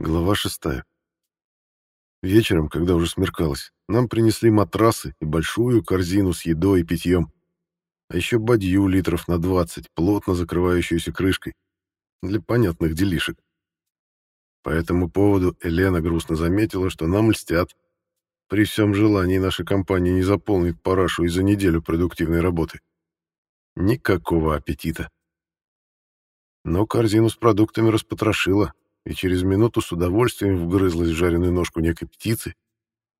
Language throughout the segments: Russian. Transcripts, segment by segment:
Глава шестая. Вечером, когда уже смеркалось, нам принесли матрасы и большую корзину с едой и питьем, а еще бадью литров на 20, плотно закрывающуюся крышкой, для понятных делишек. По этому поводу Елена грустно заметила, что нам льстят. При всем желании наша компания не заполнит парашу и за неделю продуктивной работы. Никакого аппетита. Но корзину с продуктами распотрошила, и через минуту с удовольствием вгрызлась в жареную ножку некой птицы,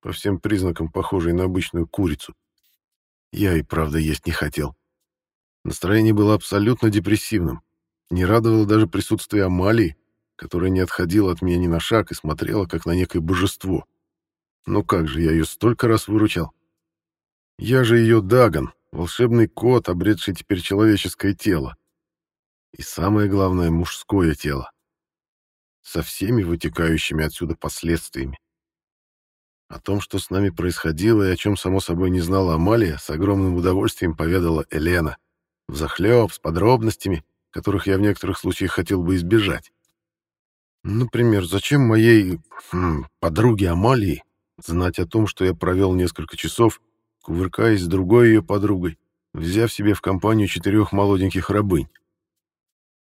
по всем признакам похожей на обычную курицу. Я и правда есть не хотел. Настроение было абсолютно депрессивным. Не радовало даже присутствие Амалии, которая не отходила от меня ни на шаг и смотрела, как на некое божество. Ну как же, я ее столько раз выручал. Я же ее Даган, волшебный кот, обретший теперь человеческое тело. И самое главное, мужское тело со всеми вытекающими отсюда последствиями. О том, что с нами происходило и о чем, само собой, не знала Амалия, с огромным удовольствием поведала Елена. Взахлеб, с подробностями, которых я в некоторых случаях хотел бы избежать. Например, зачем моей хм, подруге Амалии знать о том, что я провел несколько часов, кувыркаясь с другой ее подругой, взяв себе в компанию четырех молоденьких рабынь?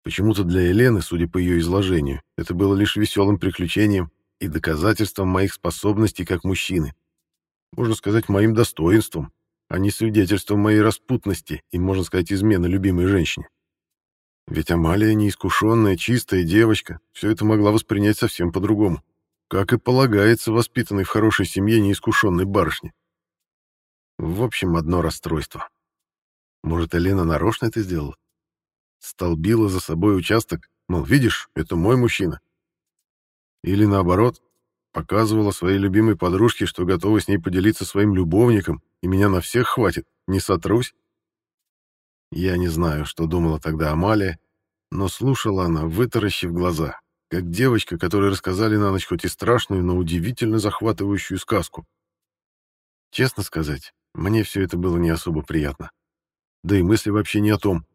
Почему-то для Елены, судя по ее изложению, это было лишь веселым приключением и доказательством моих способностей как мужчины. Можно сказать, моим достоинством, а не свидетельством моей распутности и, можно сказать, измены любимой женщине. Ведь Амалия, неискушенная, чистая девочка, все это могла воспринять совсем по-другому, как и полагается воспитанной в хорошей семье неискушенной барышне. В общем, одно расстройство. Может, Елена нарочно это сделала? Столбила за собой участок, мол, видишь, это мой мужчина. Или наоборот, показывала своей любимой подружке, что готова с ней поделиться своим любовником, и меня на всех хватит, не сотрусь. Я не знаю, что думала тогда Амалия, но слушала она, вытаращив глаза, как девочка, которой рассказали на ночь хоть и страшную, но удивительно захватывающую сказку. Честно сказать, мне все это было не особо приятно. Да и мысли вообще не о том.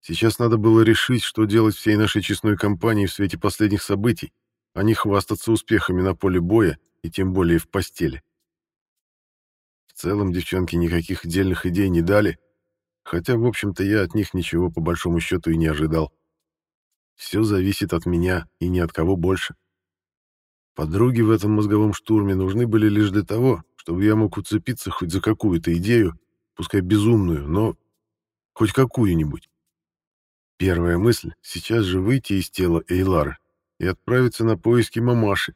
Сейчас надо было решить, что делать всей нашей честной компании в свете последних событий, а не хвастаться успехами на поле боя и тем более в постели. В целом девчонки никаких отдельных идей не дали, хотя, в общем-то, я от них ничего по большому счету и не ожидал. Все зависит от меня и ни от кого больше. Подруги в этом мозговом штурме нужны были лишь для того, чтобы я мог уцепиться хоть за какую-то идею, пускай безумную, но хоть какую-нибудь. Первая мысль — сейчас же выйти из тела Эйлары и отправиться на поиски мамаши,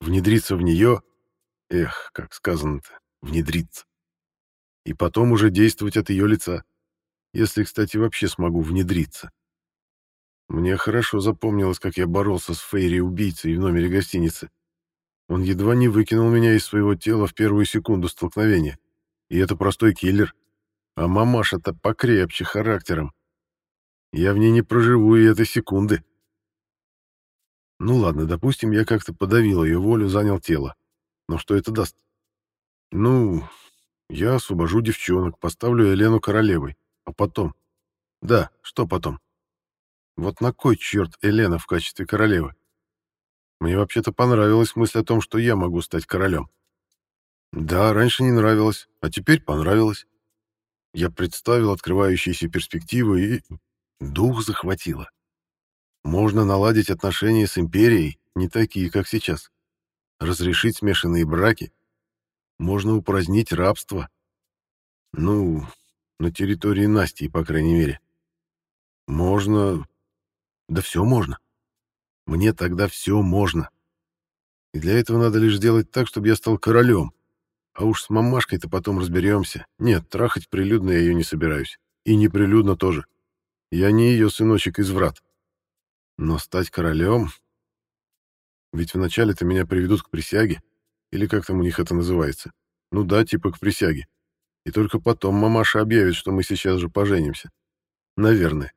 внедриться в нее, эх, как сказано-то, внедриться. И потом уже действовать от ее лица, если, кстати, вообще смогу внедриться. Мне хорошо запомнилось, как я боролся с Фейри-убийцей в номере гостиницы. Он едва не выкинул меня из своего тела в первую секунду столкновения. И это простой киллер. А мамаша-то покрепче характером. Я в ней не проживу и этой секунды. Ну ладно, допустим, я как-то подавил ее волю, занял тело. Но что это даст? Ну, я освобожу девчонок, поставлю Елену королевой. А потом? Да, что потом? Вот на кой черт Елена в качестве королевы? Мне вообще-то понравилась мысль о том, что я могу стать королем. Да, раньше не нравилось, а теперь понравилось. Я представил открывающиеся перспективы и Дух захватило. Можно наладить отношения с империей, не такие, как сейчас. Разрешить смешанные браки. Можно упразднить рабство. Ну, на территории Насти, по крайней мере. Можно... Да все можно. Мне тогда все можно. И для этого надо лишь сделать так, чтобы я стал королем. А уж с мамашкой-то потом разберемся. Нет, трахать прилюдно я ее не собираюсь. И неприлюдно тоже. Я не ее сыночек из врат. Но стать королем... Ведь вначале-то меня приведут к присяге, или как там у них это называется. Ну да, типа к присяге. И только потом мамаша объявит, что мы сейчас же поженимся. Наверное.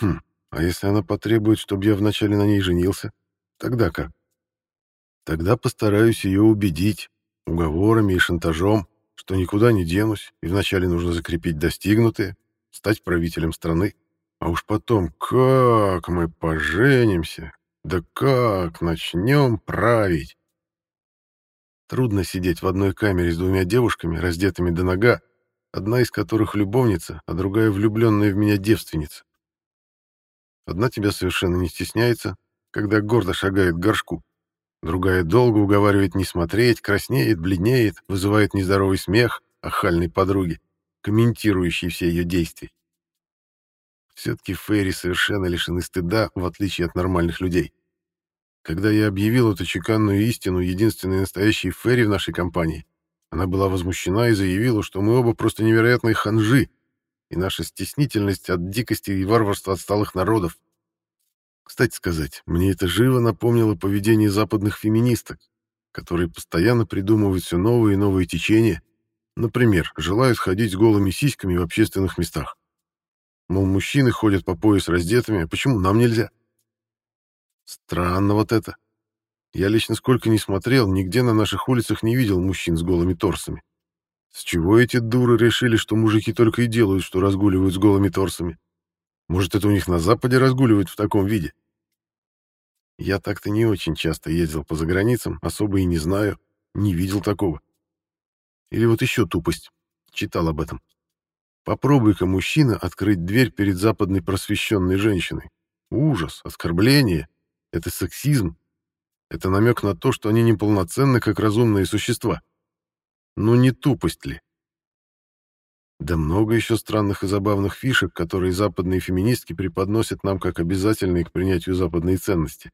Хм, а если она потребует, чтобы я вначале на ней женился, тогда как? Тогда постараюсь ее убедить, уговорами и шантажом, что никуда не денусь, и вначале нужно закрепить достигнутое, стать правителем страны. А уж потом, как мы поженимся, Да как начнем править? Трудно сидеть в одной камере с двумя девушками, раздетыми до нога, одна из которых любовница, а другая влюбленная в меня девственница. Одна тебя совершенно не стесняется, когда гордо шагает к горшку. Другая долго уговаривает не смотреть, краснеет, бледнеет, вызывает нездоровый смех охальной подруги, комментирующей все ее действия. Все-таки Ферри совершенно лишены стыда, в отличие от нормальных людей. Когда я объявил эту чеканную истину единственной настоящей Ферри в нашей компании, она была возмущена и заявила, что мы оба просто невероятные ханжи, и наша стеснительность от дикости и варварства отсталых народов. Кстати сказать, мне это живо напомнило поведение западных феминисток, которые постоянно придумывают все новые и новые течения, например, желают ходить с голыми сиськами в общественных местах. Мол, мужчины ходят по пояс раздетыми, а почему нам нельзя? Странно вот это. Я лично сколько ни смотрел, нигде на наших улицах не видел мужчин с голыми торсами. С чего эти дуры решили, что мужики только и делают, что разгуливают с голыми торсами? Может, это у них на Западе разгуливают в таком виде? Я так-то не очень часто ездил по заграницам, особо и не знаю, не видел такого. Или вот еще тупость. Читал об этом. Попробуй-ка мужчина открыть дверь перед западной просвещенной женщиной. Ужас, оскорбление. Это сексизм. Это намек на то, что они неполноценны, как разумные существа. Ну не тупость ли? Да много еще странных и забавных фишек, которые западные феминистки преподносят нам как обязательные к принятию западной ценности.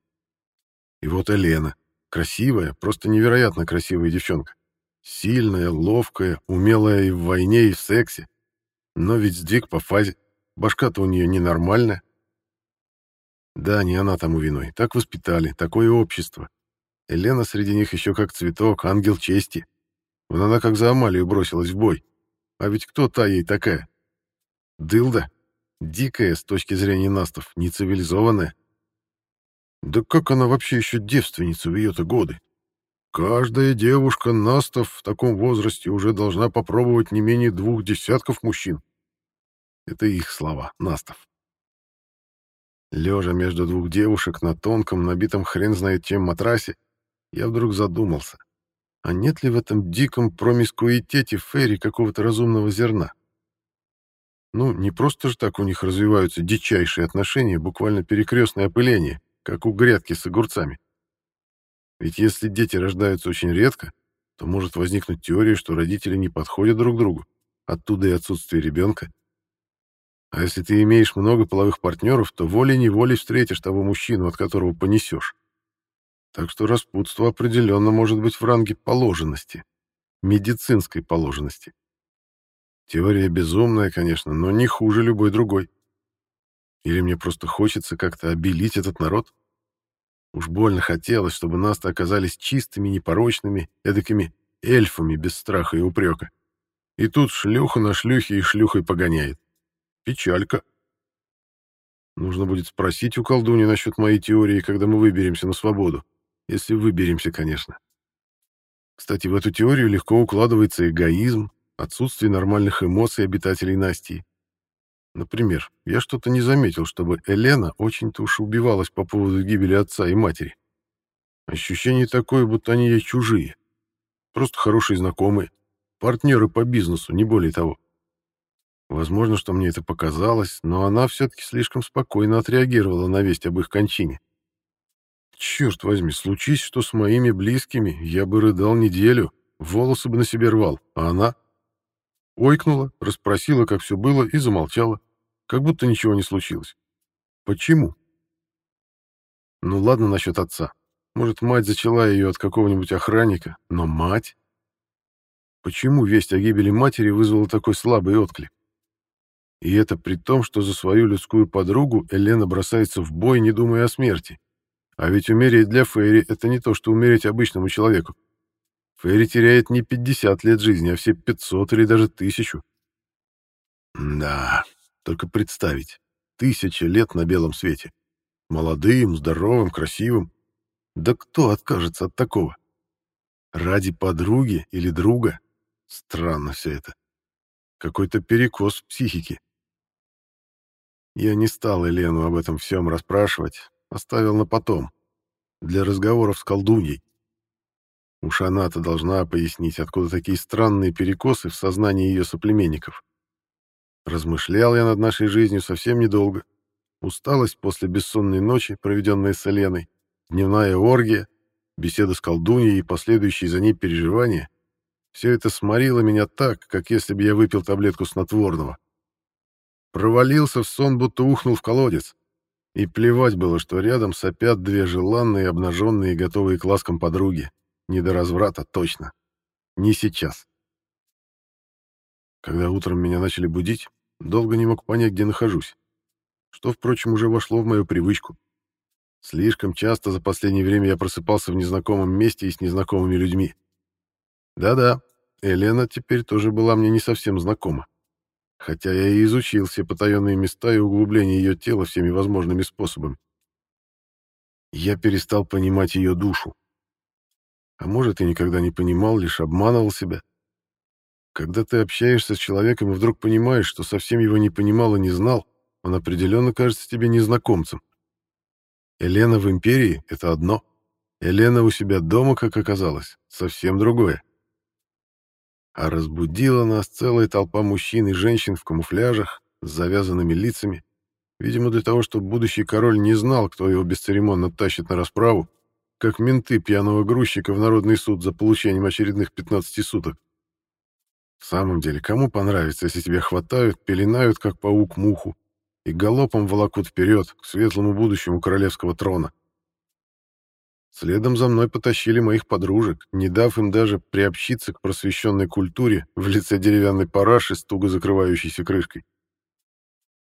И вот Елена. Красивая, просто невероятно красивая девчонка. Сильная, ловкая, умелая и в войне, и в сексе. Но ведь сдвиг по фазе. Башка-то у нее ненормальная. Да, не она тому виной. Так воспитали, такое общество. Елена среди них еще как цветок, ангел чести. Вон она как за Амалию бросилась в бой. А ведь кто та ей такая? Дылда. Дикая с точки зрения настов, нецивилизованная. Да как она вообще еще девственница в ее-то годы? Каждая девушка настов в таком возрасте уже должна попробовать не менее двух десятков мужчин. Это их слова, настов. Лежа между двух девушек на тонком, набитом хрен знает чем матрасе, я вдруг задумался, а нет ли в этом диком промискуитете Ферри какого-то разумного зерна? Ну, не просто же так у них развиваются дичайшие отношения, буквально перекрестное опыление, как у грядки с огурцами. Ведь если дети рождаются очень редко, то может возникнуть теория, что родители не подходят друг другу, оттуда и отсутствие ребенка. А если ты имеешь много половых партнеров, то волей-неволей встретишь того мужчину, от которого понесешь. Так что распутство определенно может быть в ранге положенности, медицинской положенности. Теория безумная, конечно, но не хуже любой другой. Или мне просто хочется как-то обелить этот народ? Уж больно хотелось, чтобы нас-то оказались чистыми, непорочными, эдакими эльфами без страха и упрека. И тут шлюха на шлюхе и шлюхой погоняет. Печалька. Нужно будет спросить у колдуни насчет моей теории, когда мы выберемся на свободу. Если выберемся, конечно. Кстати, в эту теорию легко укладывается эгоизм, отсутствие нормальных эмоций обитателей Настии. Например, я что-то не заметил, чтобы Елена очень-то уж убивалась по поводу гибели отца и матери. Ощущение такое, будто они ей чужие. Просто хорошие знакомые, партнеры по бизнесу, не более того. Возможно, что мне это показалось, но она все-таки слишком спокойно отреагировала на весть об их кончине. Черт возьми, случись, что с моими близкими, я бы рыдал неделю, волосы бы на себе рвал, а она... Ойкнула, расспросила, как все было, и замолчала, как будто ничего не случилось. Почему? Ну ладно насчет отца. Может, мать зачала ее от какого-нибудь охранника, но мать... Почему весть о гибели матери вызвала такой слабый отклик? И это при том, что за свою людскую подругу Елена бросается в бой, не думая о смерти. А ведь умереть для Фейри — это не то, что умереть обычному человеку. Фейри теряет не 50 лет жизни, а все 500 или даже тысячу. Да, только представить. Тысяча лет на белом свете. Молодым, здоровым, красивым. Да кто откажется от такого? Ради подруги или друга? Странно все это. Какой-то перекос в психике. Я не стал Елену об этом всем расспрашивать, оставил на потом, для разговоров с колдуньей. Уж она-то должна пояснить, откуда такие странные перекосы в сознании ее соплеменников. Размышлял я над нашей жизнью совсем недолго. Усталость после бессонной ночи, проведенной с Еленой, дневная оргия, беседа с колдуньей и последующие за ней переживания — все это сморило меня так, как если бы я выпил таблетку снотворного. Провалился в сон, будто ухнул в колодец. И плевать было, что рядом сопят две желанные, обнаженные и готовые к ласкам подруги. Не до разврата, точно. Не сейчас. Когда утром меня начали будить, долго не мог понять, где нахожусь. Что, впрочем, уже вошло в мою привычку. Слишком часто за последнее время я просыпался в незнакомом месте и с незнакомыми людьми. Да-да, Елена теперь тоже была мне не совсем знакома. Хотя я и изучил все потаенные места и углубления ее тела всеми возможными способами. Я перестал понимать ее душу. А может, и никогда не понимал, лишь обманывал себя. Когда ты общаешься с человеком и вдруг понимаешь, что совсем его не понимал и не знал, он определенно кажется тебе незнакомцем. Елена в империи — это одно. Елена у себя дома, как оказалось, совсем другое. А разбудила нас целая толпа мужчин и женщин в камуфляжах, с завязанными лицами, видимо, для того, чтобы будущий король не знал, кто его бесцеремонно тащит на расправу, как менты пьяного грузчика в народный суд за получением очередных 15 суток. В самом деле, кому понравится, если тебя хватают, пеленают, как паук муху, и галопом волокут вперед к светлому будущему королевского трона? Следом за мной потащили моих подружек, не дав им даже приобщиться к просвещенной культуре в лице деревянной параши с туго закрывающейся крышкой.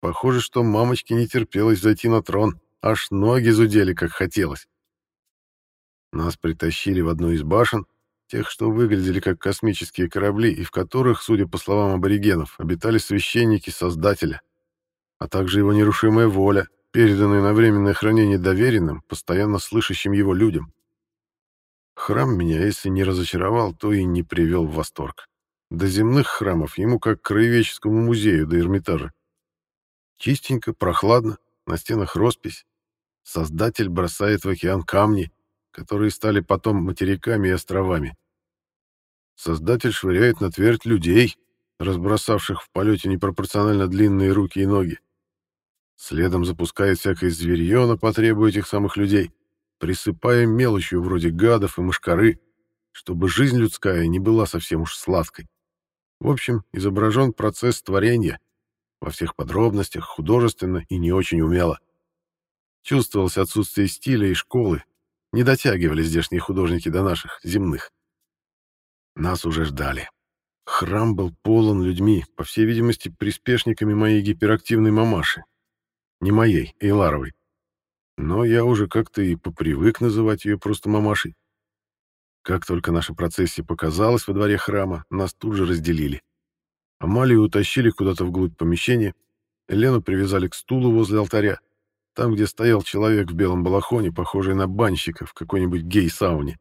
Похоже, что мамочке не терпелось зайти на трон, аж ноги зудели, как хотелось. Нас притащили в одну из башен, тех, что выглядели как космические корабли, и в которых, судя по словам аборигенов, обитали священники Создателя, а также его нерушимая воля, переданные на временное хранение доверенным, постоянно слышащим его людям. Храм меня, если не разочаровал, то и не привел в восторг. До земных храмов ему как к краеведческому музею до Эрмитажа. Чистенько, прохладно, на стенах роспись. Создатель бросает в океан камни, которые стали потом материками и островами. Создатель швыряет на твердь людей, разбросавших в полете непропорционально длинные руки и ноги. Следом запускает всякое зверье на потребу этих самых людей, присыпая мелочью вроде гадов и мошкары, чтобы жизнь людская не была совсем уж сладкой. В общем, изображен процесс творения во всех подробностях, художественно и не очень умело. Чувствовалось отсутствие стиля и школы, не дотягивали здешние художники до наших, земных. Нас уже ждали. Храм был полон людьми, по всей видимости, приспешниками моей гиперактивной мамаши, не моей, Эйларовой. Но я уже как-то и попривык называть ее просто мамашей. Как только наша процессия показалась во дворе храма, нас тут же разделили. Амалию утащили куда-то вглубь помещения, Елену привязали к стулу возле алтаря, там, где стоял человек в белом балахоне, похожий на банщика в какой-нибудь гей-сауне.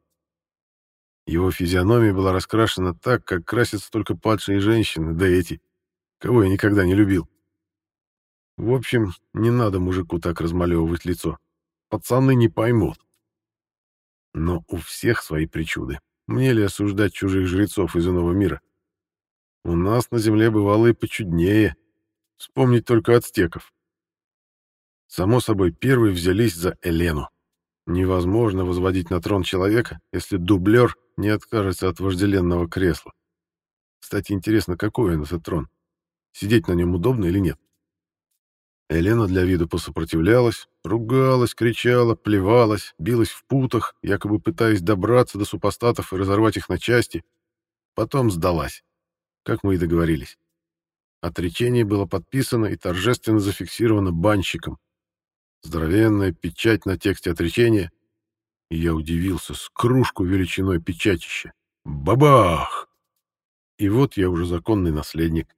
Его физиономия была раскрашена так, как красятся только падшие женщины, да эти, кого я никогда не любил. В общем, не надо мужику так размалевывать лицо. Пацаны не поймут. Но у всех свои причуды. Мне ли осуждать чужих жрецов из иного мира? У нас на земле бывало и почуднее. Вспомнить только ацтеков. Само собой, первые взялись за Элену. Невозможно возводить на трон человека, если дублер не откажется от вожделенного кресла. Кстати, интересно, какой он этот трон? Сидеть на нем удобно или нет? Елена для виду посопротивлялась, ругалась, кричала, плевалась, билась в путах, якобы пытаясь добраться до супостатов и разорвать их на части. Потом сдалась, как мы и договорились. Отречение было подписано и торжественно зафиксировано банщиком. Здоровенная печать на тексте отречения. И я удивился, с кружку величиной печатища. Бабах! И вот я уже законный наследник.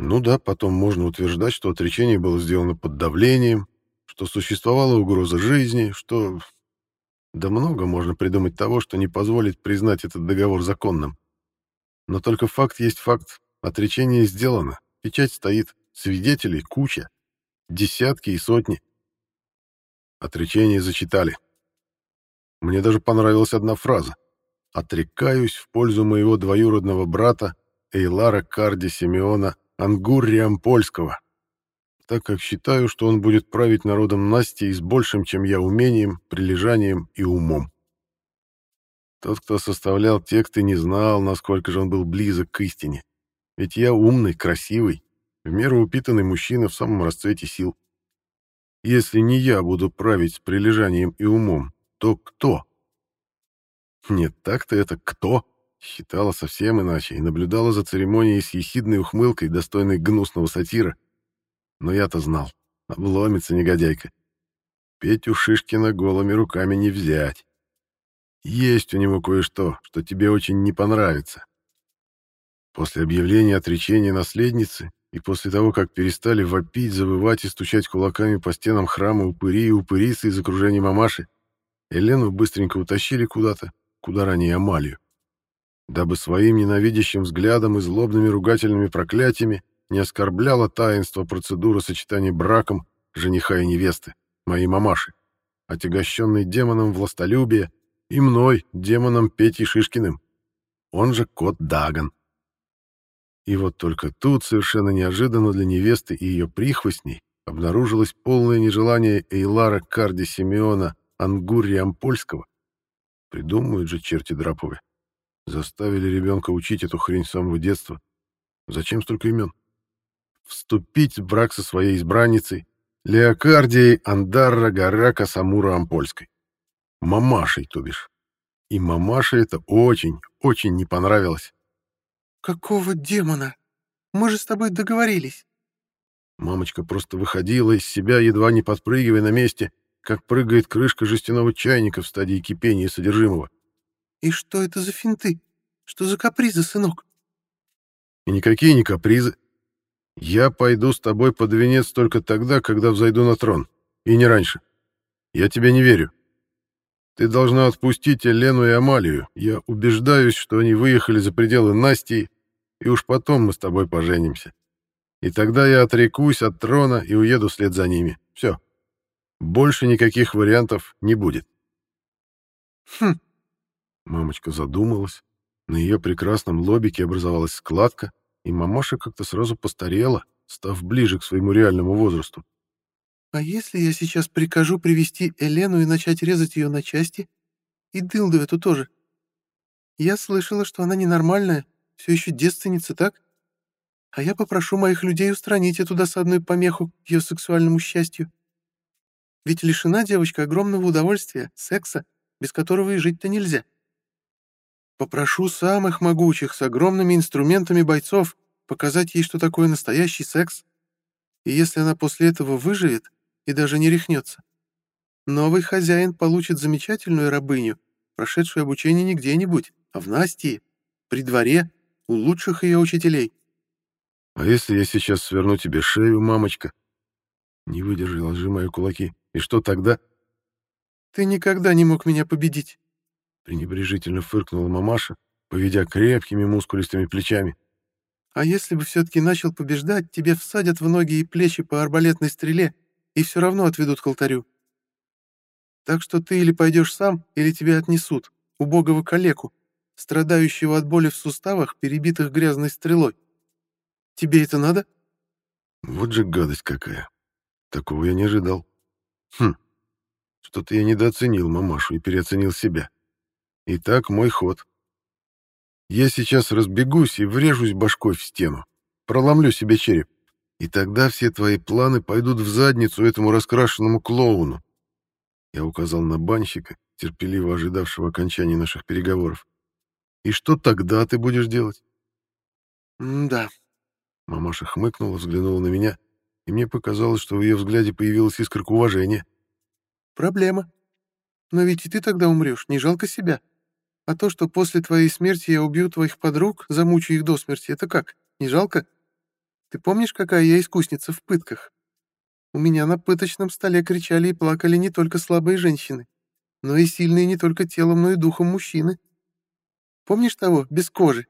Ну да, потом можно утверждать, что отречение было сделано под давлением, что существовала угроза жизни, что... Да много можно придумать того, что не позволит признать этот договор законным. Но только факт есть факт. Отречение сделано, печать стоит, свидетелей куча, десятки и сотни. Отречение зачитали. Мне даже понравилась одна фраза. «Отрекаюсь в пользу моего двоюродного брата Эйлара Карди Симеона Ангурриам Польского, так как считаю, что он будет править народом Насти с большим, чем я, умением, прилежанием и умом». Тот, кто составлял тексты, не знал, насколько же он был близок к истине. Ведь я умный, красивый, в меру упитанный мужчина в самом расцвете сил. Если не я буду править с прилежанием и умом, то кто? Нет, так-то это кто? Считала совсем иначе и наблюдала за церемонией с ехидной ухмылкой, достойной гнусного сатира. Но я-то знал. Обломится негодяйка. Петю Шишкина голыми руками не взять. Есть у него кое-что, что тебе очень не понравится. После объявления отречения наследницы и после того, как перестали вопить, завывать и стучать кулаками по стенам храма упыри и упырицы из окружения мамаши, Елену быстренько утащили куда-то, куда ранее Амалию, дабы своим ненавидящим взглядом и злобными ругательными проклятиями не оскорбляла таинство процедуры сочетания браком жениха и невесты, моей мамаши, отягощенной демоном властолюбия и мной, демоном Петей Шишкиным, он же кот Даган. И вот только тут, совершенно неожиданно для невесты и ее прихвостней, обнаружилось полное нежелание Эйлара Карди Симеона Ангурия Ампольского. Придумают же черти драповые. Заставили ребенка учить эту хрень с самого детства. Зачем столько имен? Вступить в брак со своей избранницей, Леокардией Андарра Гарака Самура Ампольской. Мамашей, то бишь. И мамаше это очень, очень не понравилось. «Какого демона? Мы же с тобой договорились». Мамочка просто выходила из себя, едва не подпрыгивая на месте, как прыгает крышка жестяного чайника в стадии кипения содержимого. «И что это за финты? Что за капризы, сынок?» «И никакие не капризы. Я пойду с тобой под венец только тогда, когда взойду на трон, и не раньше. Я тебе не верю. Ты должна отпустить Елену и Амалию. Я убеждаюсь, что они выехали за пределы Насти, и уж потом мы с тобой поженимся. И тогда я отрекусь от трона и уеду вслед за ними. Все. Больше никаких вариантов не будет. Хм. Мамочка задумалась. На ее прекрасном лобике образовалась складка, и мамаша как-то сразу постарела, став ближе к своему реальному возрасту. А если я сейчас прикажу привести Елену и начать резать ее на части? И дылду эту тоже. Я слышала, что она ненормальная, все еще девственница, так? А я попрошу моих людей устранить эту досадную помеху к ее сексуальному счастью. Ведь лишена девочка огромного удовольствия, секса, без которого и жить-то нельзя. Попрошу самых могучих с огромными инструментами бойцов показать ей, что такое настоящий секс. И если она после этого выживет, и даже не рехнется. Новый хозяин получит замечательную рабыню, прошедшую обучение не где-нибудь, а в Настии, при дворе, у лучших ее учителей. «А если я сейчас сверну тебе шею, мамочка?» Не выдержала, сжимая кулаки. «И что тогда?» «Ты никогда не мог меня победить», — пренебрежительно фыркнула мамаша, поведя крепкими мускулистыми плечами. «А если бы все-таки начал побеждать, тебе всадят в ноги и плечи по арбалетной стреле и все равно отведут к алтарю. Так что ты или пойдешь сам, или тебя отнесут, убогого калеку, страдающего от боли в суставах, перебитых грязной стрелой. Тебе это надо? Вот же гадость какая. Такого я не ожидал. Хм, что-то я недооценил мамашу и переоценил себя. Итак, мой ход. Я сейчас разбегусь и врежусь башкой в стену. Проломлю себе череп. И тогда все твои планы пойдут в задницу этому раскрашенному клоуну. Я указал на банщика, терпеливо ожидавшего окончания наших переговоров. И что тогда ты будешь делать? да. Мамаша хмыкнула, взглянула на меня, и мне показалось, что в ее взгляде появилась искорка уважения. Проблема. Но ведь и ты тогда умрешь, не жалко себя. А то, что после твоей смерти я убью твоих подруг, замучу их до смерти, это как, не жалко? — ты помнишь, какая я искусница в пытках? У меня на пыточном столе кричали и плакали не только слабые женщины, но и сильные не только телом, но и духом мужчины. Помнишь того, без кожи?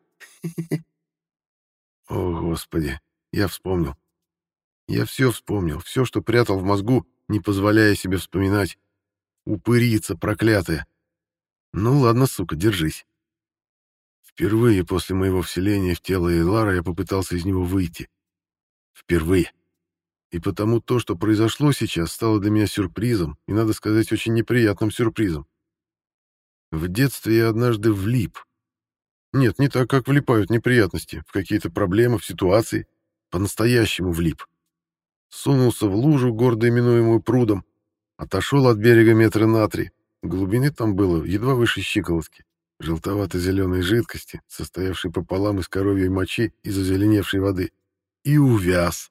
О, Господи, я вспомнил. Я все вспомнил, все, что прятал в мозгу, не позволяя себе вспоминать. Упырица проклятая. Ну ладно, сука, держись. Впервые после моего вселения в тело Эйлара я попытался из него выйти. Впервые. И потому то, что произошло сейчас, стало для меня сюрпризом, и, надо сказать, очень неприятным сюрпризом. В детстве я однажды влип. Нет, не так, как влипают неприятности, в какие-то проблемы, в ситуации. По-настоящему влип. Сунулся в лужу, гордо именуемую прудом, отошел от берега метра на три. Глубины там было едва выше щиколотки желтовато-зеленой жидкости, состоявшей пополам из коровьей мочи и зазеленевшей воды, и увяз.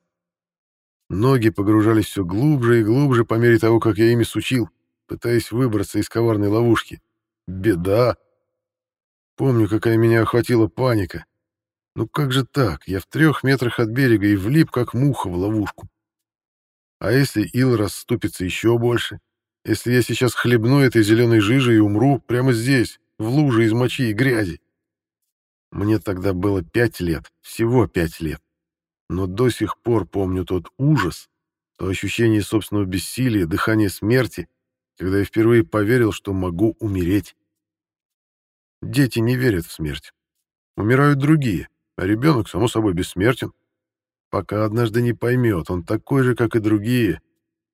Ноги погружались все глубже и глубже по мере того, как я ими сучил, пытаясь выбраться из коварной ловушки. Беда! Помню, какая меня охватила паника. Ну как же так? Я в трех метрах от берега и влип, как муха в ловушку. А если ил расступится еще больше? Если я сейчас хлебну этой зеленой жижей и умру прямо здесь, в луже из мочи и грязи. Мне тогда было пять лет, всего пять лет. Но до сих пор помню тот ужас, то ощущение собственного бессилия, дыхание смерти, когда я впервые поверил, что могу умереть. Дети не верят в смерть. Умирают другие, а ребенок, само собой, бессмертен. Пока однажды не поймет, он такой же, как и другие,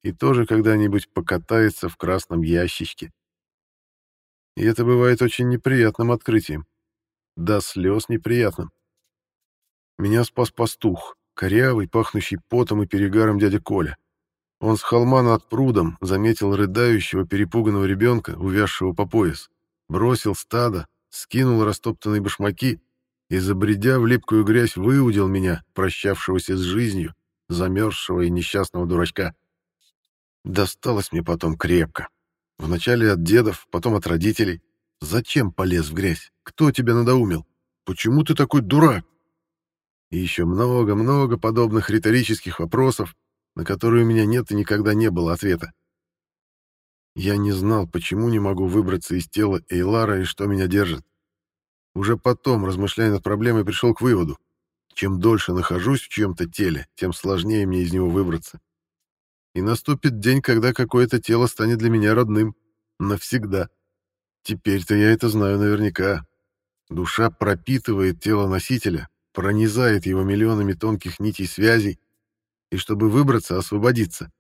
и тоже когда-нибудь покатается в красном ящичке. И это бывает очень неприятным открытием. До слез неприятным. Меня спас пастух, корявый, пахнущий потом и перегаром дядя Коля. Он с холма над прудом заметил рыдающего, перепуганного ребенка, увязшего по пояс, бросил стадо, скинул растоптанные башмаки и, забредя в липкую грязь, выудил меня, прощавшегося с жизнью, замерзшего и несчастного дурачка. Досталось мне потом крепко. Вначале от дедов, потом от родителей. Зачем полез в грязь? Кто тебя надоумил? Почему ты такой дурак? И еще много-много подобных риторических вопросов, на которые у меня нет и никогда не было ответа. Я не знал, почему не могу выбраться из тела Эйлара и что меня держит. Уже потом, размышляя над проблемой, пришел к выводу. Чем дольше нахожусь в чьем-то теле, тем сложнее мне из него выбраться и наступит день, когда какое-то тело станет для меня родным. Навсегда. Теперь-то я это знаю наверняка. Душа пропитывает тело носителя, пронизает его миллионами тонких нитей связей, и чтобы выбраться, освободиться,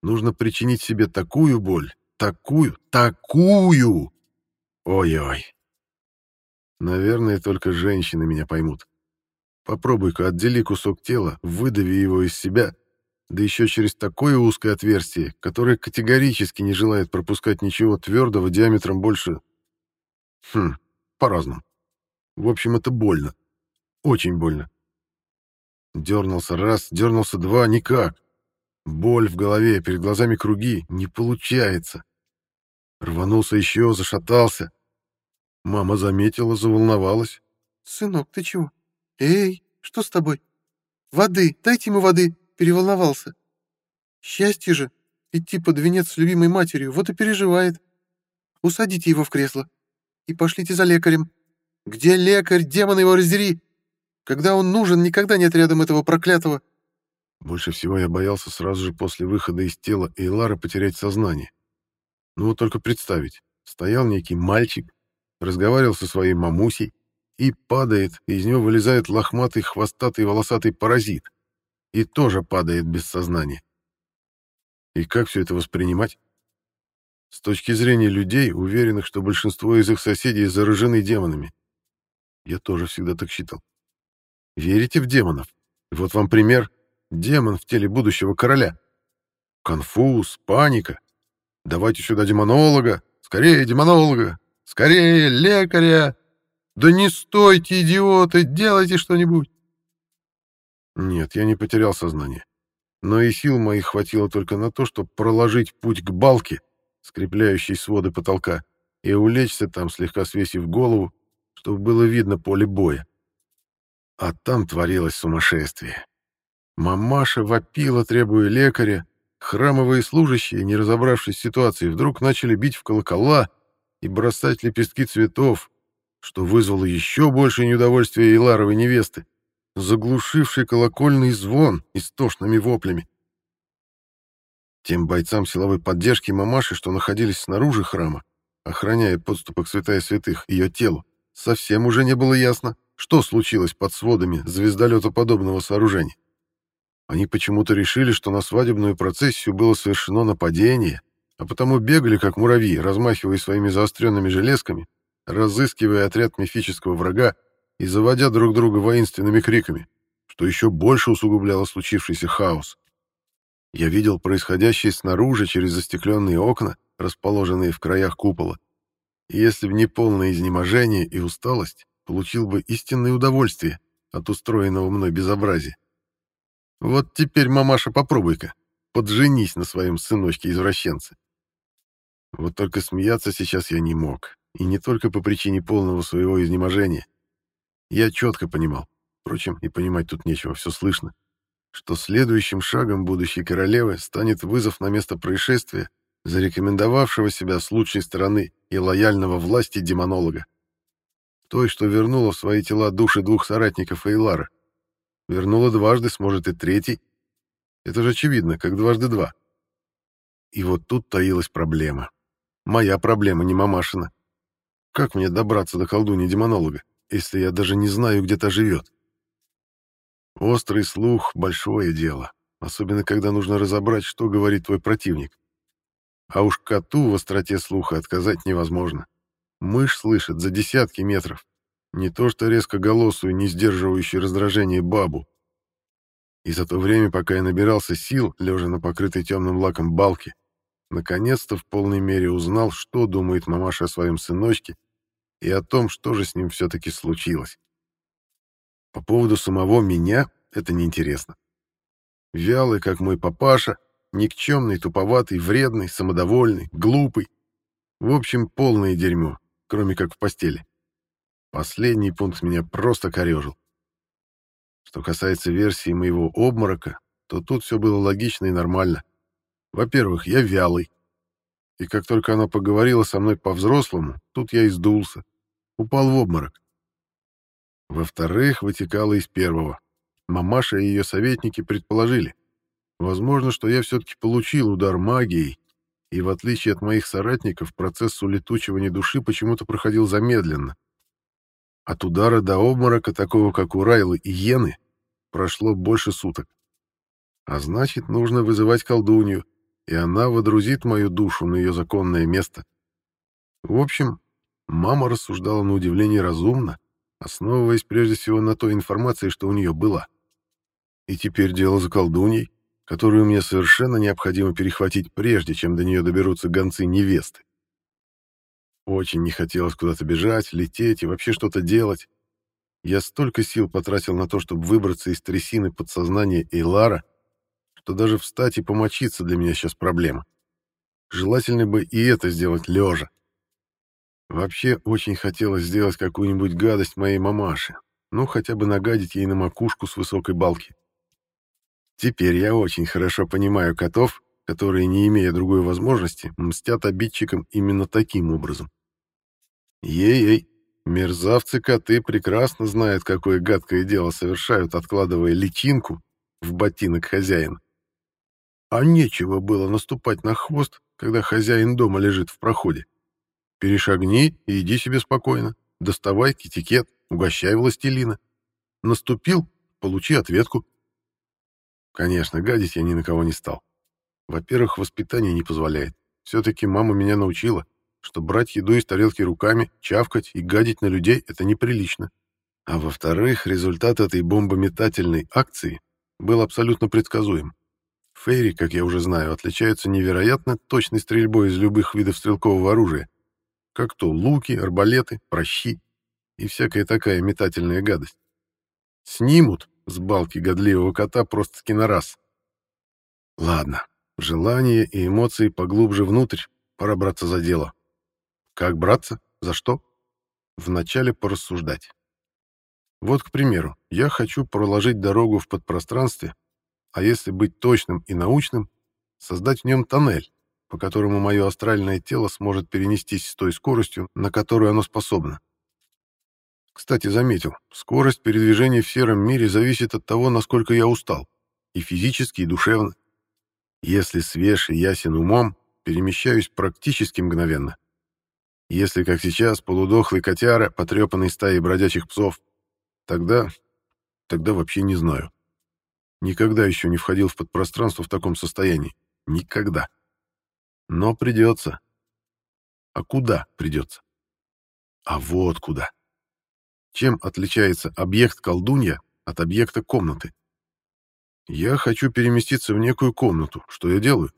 нужно причинить себе такую боль, такую, такую! Ой-ой. Наверное, только женщины меня поймут. Попробуй-ка отдели кусок тела, выдави его из себя да еще через такое узкое отверстие, которое категорически не желает пропускать ничего твердого диаметром больше... Хм, по-разному. В общем, это больно. Очень больно. Дернулся раз, дернулся два, никак. Боль в голове, перед глазами круги. Не получается. Рванулся еще, зашатался. Мама заметила, заволновалась. «Сынок, ты чего? Эй, что с тобой? Воды, дайте ему воды!» переволновался. Счастье же, идти под венец с любимой матерью, вот и переживает. Усадите его в кресло и пошлите за лекарем. Где лекарь, демон его раздери? Когда он нужен, никогда нет рядом этого проклятого. Больше всего я боялся сразу же после выхода из тела Эйлара потерять сознание. Ну вот только представить, стоял некий мальчик, разговаривал со своей мамусей, и падает, и из него вылезает лохматый, хвостатый, волосатый паразит и тоже падает без сознания. И как все это воспринимать? С точки зрения людей, уверенных, что большинство из их соседей заражены демонами. Я тоже всегда так считал. Верите в демонов? Вот вам пример. Демон в теле будущего короля. Конфуз, паника. Давайте сюда демонолога. Скорее демонолога. Скорее лекаря. Да не стойте, идиоты, делайте что-нибудь. Нет, я не потерял сознание. Но и сил моих хватило только на то, чтобы проложить путь к балке, скрепляющей своды потолка, и улечься там, слегка свесив голову, чтобы было видно поле боя. А там творилось сумасшествие. Мамаша вопила, требуя лекаря, храмовые служащие, не разобравшись в ситуации, вдруг начали бить в колокола и бросать лепестки цветов, что вызвало еще больше неудовольствия Иларовой невесты заглушивший колокольный звон истошными воплями. Тем бойцам силовой поддержки мамаши, что находились снаружи храма, охраняя подступы к святая святых, ее телу, совсем уже не было ясно, что случилось под сводами звездолетоподобного сооружения. Они почему-то решили, что на свадебную процессию было совершено нападение, а потому бегали, как муравьи, размахивая своими заостренными железками, разыскивая отряд мифического врага и заводя друг друга воинственными криками, что еще больше усугубляло случившийся хаос. Я видел происходящее снаружи через застекленные окна, расположенные в краях купола. И если бы не полное изнеможение и усталость, получил бы истинное удовольствие от устроенного мной безобразия. Вот теперь, мамаша, попробуй-ка, подженись на своем сыночке-извращенце. Вот только смеяться сейчас я не мог, и не только по причине полного своего изнеможения. Я четко понимал, впрочем, и понимать тут нечего, все слышно, что следующим шагом будущей королевы станет вызов на место происшествия зарекомендовавшего себя с лучшей стороны и лояльного власти демонолога. Той, что вернула в свои тела души двух соратников Эйлара. Вернула дважды, сможет и третий. Это же очевидно, как дважды два. И вот тут таилась проблема. Моя проблема, не мамашина. Как мне добраться до колдуни-демонолога, если я даже не знаю, где та живет? Острый слух — большое дело, особенно когда нужно разобрать, что говорит твой противник. А уж коту в остроте слуха отказать невозможно. Мышь слышит за десятки метров. Не то что резко голосую, не сдерживающую раздражение бабу. И за то время, пока я набирался сил, лежа на покрытой темным лаком балке, наконец-то в полной мере узнал, что думает мамаша о своем сыночке и о том, что же с ним все-таки случилось. По поводу самого меня это неинтересно. Вялый, как мой папаша, Никчемный, туповатый, вредный, самодовольный, глупый. В общем, полное дерьмо, кроме как в постели. Последний пункт меня просто корежил. Что касается версии моего обморока, то тут все было логично и нормально. Во-первых, я вялый. И как только она поговорила со мной по-взрослому, тут я и сдулся. Упал в обморок. Во-вторых, вытекало из первого. Мамаша и ее советники предположили. Возможно, что я все-таки получил удар магией, и в отличие от моих соратников, процесс улетучивания души почему-то проходил замедленно. От удара до обморока, такого как у Райлы и Йены, прошло больше суток. А значит, нужно вызывать колдунью, и она водрузит мою душу на ее законное место. В общем, мама рассуждала на удивление разумно, основываясь прежде всего на той информации, что у нее была. И теперь дело за колдуньей, которую мне совершенно необходимо перехватить прежде, чем до нее доберутся гонцы невесты. Очень не хотелось куда-то бежать, лететь и вообще что-то делать. Я столько сил потратил на то, чтобы выбраться из трясины подсознания Эйлара, что даже встать и помочиться для меня сейчас проблема. Желательно бы и это сделать лежа. Вообще очень хотелось сделать какую-нибудь гадость моей мамаше, ну хотя бы нагадить ей на макушку с высокой балки. Теперь я очень хорошо понимаю котов, которые, не имея другой возможности, мстят обидчикам именно таким образом. Ей-ей, мерзавцы-коты прекрасно знают, какое гадкое дело совершают, откладывая личинку в ботинок хозяина. А нечего было наступать на хвост, когда хозяин дома лежит в проходе. Перешагни и иди себе спокойно. Доставай китикет, угощай властелина. Наступил — получи ответку. Конечно, гадить я ни на кого не стал. Во-первых, воспитание не позволяет. Все-таки мама меня научила, что брать еду из тарелки руками, чавкать и гадить на людей — это неприлично. А во-вторых, результат этой бомбометательной акции был абсолютно предсказуем. Фейри, как я уже знаю, отличаются невероятно точной стрельбой из любых видов стрелкового оружия, как то луки, арбалеты, прощи и всякая такая метательная гадость. Снимут, с балки годливого кота просто-таки на раз. Ладно, желание и эмоции поглубже внутрь, пора браться за дело. Как браться? За что? Вначале порассуждать. Вот, к примеру, я хочу проложить дорогу в подпространстве, а если быть точным и научным, создать в нем тоннель, по которому мое астральное тело сможет перенестись с той скоростью, на которую оно способно. Кстати, заметил, скорость передвижения в сером мире зависит от того, насколько я устал, и физически, и душевно. Если свеж и ясен умом, перемещаюсь практически мгновенно. Если, как сейчас, полудохлый котяра, потрепанный стаей бродячих псов, тогда... тогда вообще не знаю. Никогда еще не входил в подпространство в таком состоянии. Никогда. Но придется. А куда придется? А вот куда. Чем отличается объект колдунья от объекта комнаты? Я хочу переместиться в некую комнату. Что я делаю?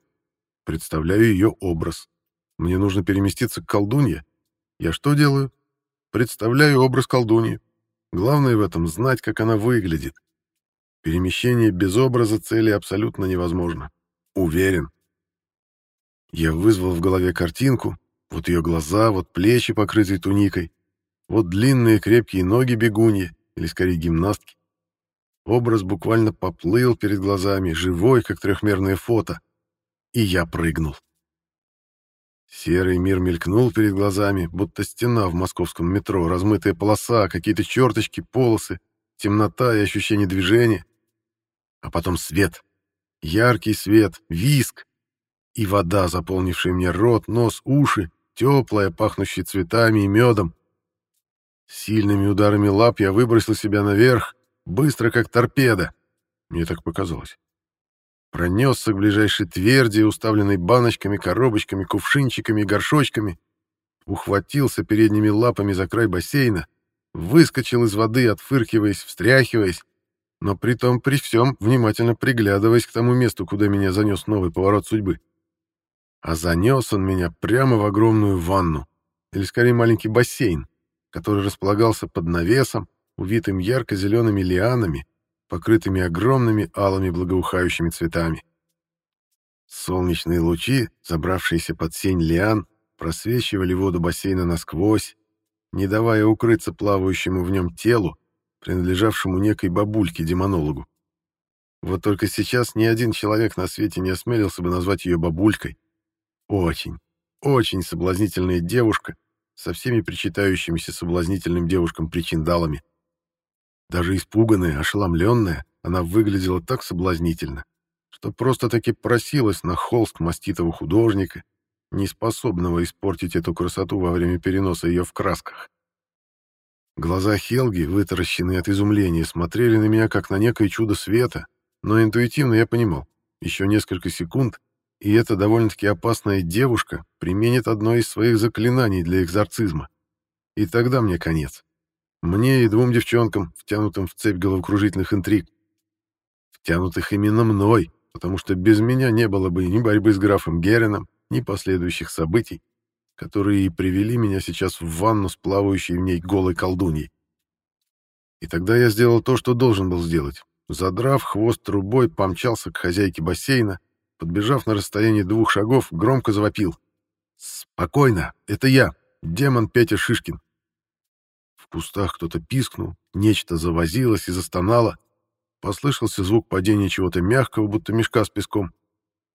Представляю ее образ. Мне нужно переместиться к колдунье. Я что делаю? Представляю образ колдуньи. Главное в этом знать, как она выглядит. Перемещение без образа цели абсолютно невозможно. Уверен. Я вызвал в голове картинку. Вот ее глаза, вот плечи, покрытые туникой. Вот длинные крепкие ноги бегуньи, или скорее гимнастки. Образ буквально поплыл перед глазами, живой, как трехмерное фото. И я прыгнул. Серый мир мелькнул перед глазами, будто стена в московском метро, размытая полоса, какие-то черточки, полосы, темнота и ощущение движения. А потом свет. Яркий свет, виск. И вода, заполнившая мне рот, нос, уши, теплая, пахнущая цветами и медом. Сильными ударами лап я выбросил себя наверх, Быстро, как торпеда. Мне так показалось. Пронесся к ближайшей тверди, уставленной баночками, коробочками, кувшинчиками и горшочками. Ухватился передними лапами за край бассейна, выскочил из воды, отфыркиваясь, встряхиваясь, но при том при всем внимательно приглядываясь к тому месту, куда меня занес новый поворот судьбы. А занес он меня прямо в огромную ванну, или скорее маленький бассейн, который располагался под навесом, увитым ярко-зелеными лианами, покрытыми огромными алыми благоухающими цветами. Солнечные лучи, забравшиеся под сень лиан, просвечивали воду бассейна насквозь, не давая укрыться плавающему в нем телу, принадлежавшему некой бабульке-демонологу. Вот только сейчас ни один человек на свете не осмелился бы назвать ее бабулькой. Очень, очень соблазнительная девушка со всеми причитающимися соблазнительным девушкам причиндалами. Даже испуганная, ошеломленная, она выглядела так соблазнительно, что просто-таки просилась на холст маститого художника, не способного испортить эту красоту во время переноса ее в красках. Глаза Хелги, вытаращенные от изумления, смотрели на меня как на некое чудо света, но интуитивно я понимал, еще несколько секунд, и эта довольно-таки опасная девушка применит одно из своих заклинаний для экзорцизма. И тогда мне конец. Мне и двум девчонкам, втянутым в цепь головокружительных интриг. Втянутых именно мной, потому что без меня не было бы ни борьбы с графом Гереном, ни последующих событий, которые и привели меня сейчас в ванну с плавающей в ней голой колдуньей. И тогда я сделал то, что должен был сделать. Задрав хвост трубой, помчался к хозяйке бассейна, подбежав на расстояние двух шагов, громко завопил. «Спокойно, это я, демон Петя Шишкин. В кустах кто-то пискнул, нечто завозилось и застонало. Послышался звук падения чего-то мягкого, будто мешка с песком.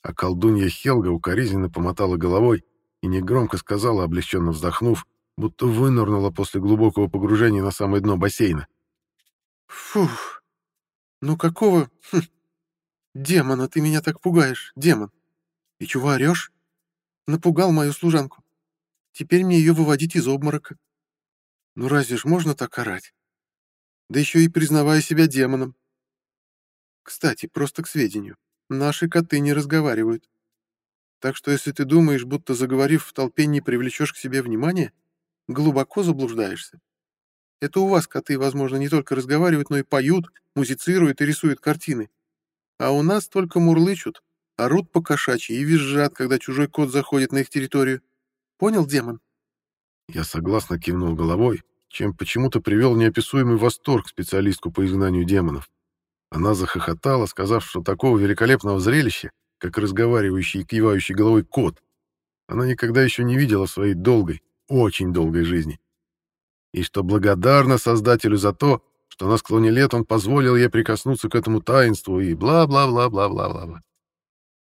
А колдунья Хелга укоризненно помотала головой и негромко сказала, облегченно вздохнув, будто вынырнула после глубокого погружения на самое дно бассейна. «Фух, ну какого... Хм, демона ты меня так пугаешь, демон? И чего орешь? Напугал мою служанку. Теперь мне ее выводить из обморока. Ну разве ж можно так орать? Да еще и признавая себя демоном. Кстати, просто к сведению, наши коты не разговаривают. Так что если ты думаешь, будто заговорив в толпе не привлечешь к себе внимания, глубоко заблуждаешься. Это у вас коты, возможно, не только разговаривают, но и поют, музицируют и рисуют картины. А у нас только мурлычут, орут по кошачьи и визжат, когда чужой кот заходит на их территорию. Понял, демон? Я согласно кивнул головой, чем почему-то привел неописуемый восторг специалистку по изгнанию демонов. Она захохотала, сказав, что такого великолепного зрелища, как разговаривающий и кивающий головой кот, она никогда еще не видела в своей долгой, очень долгой жизни. И что благодарна Создателю за то, что на склоне лет он позволил ей прикоснуться к этому таинству и бла-бла-бла-бла-бла-бла-бла.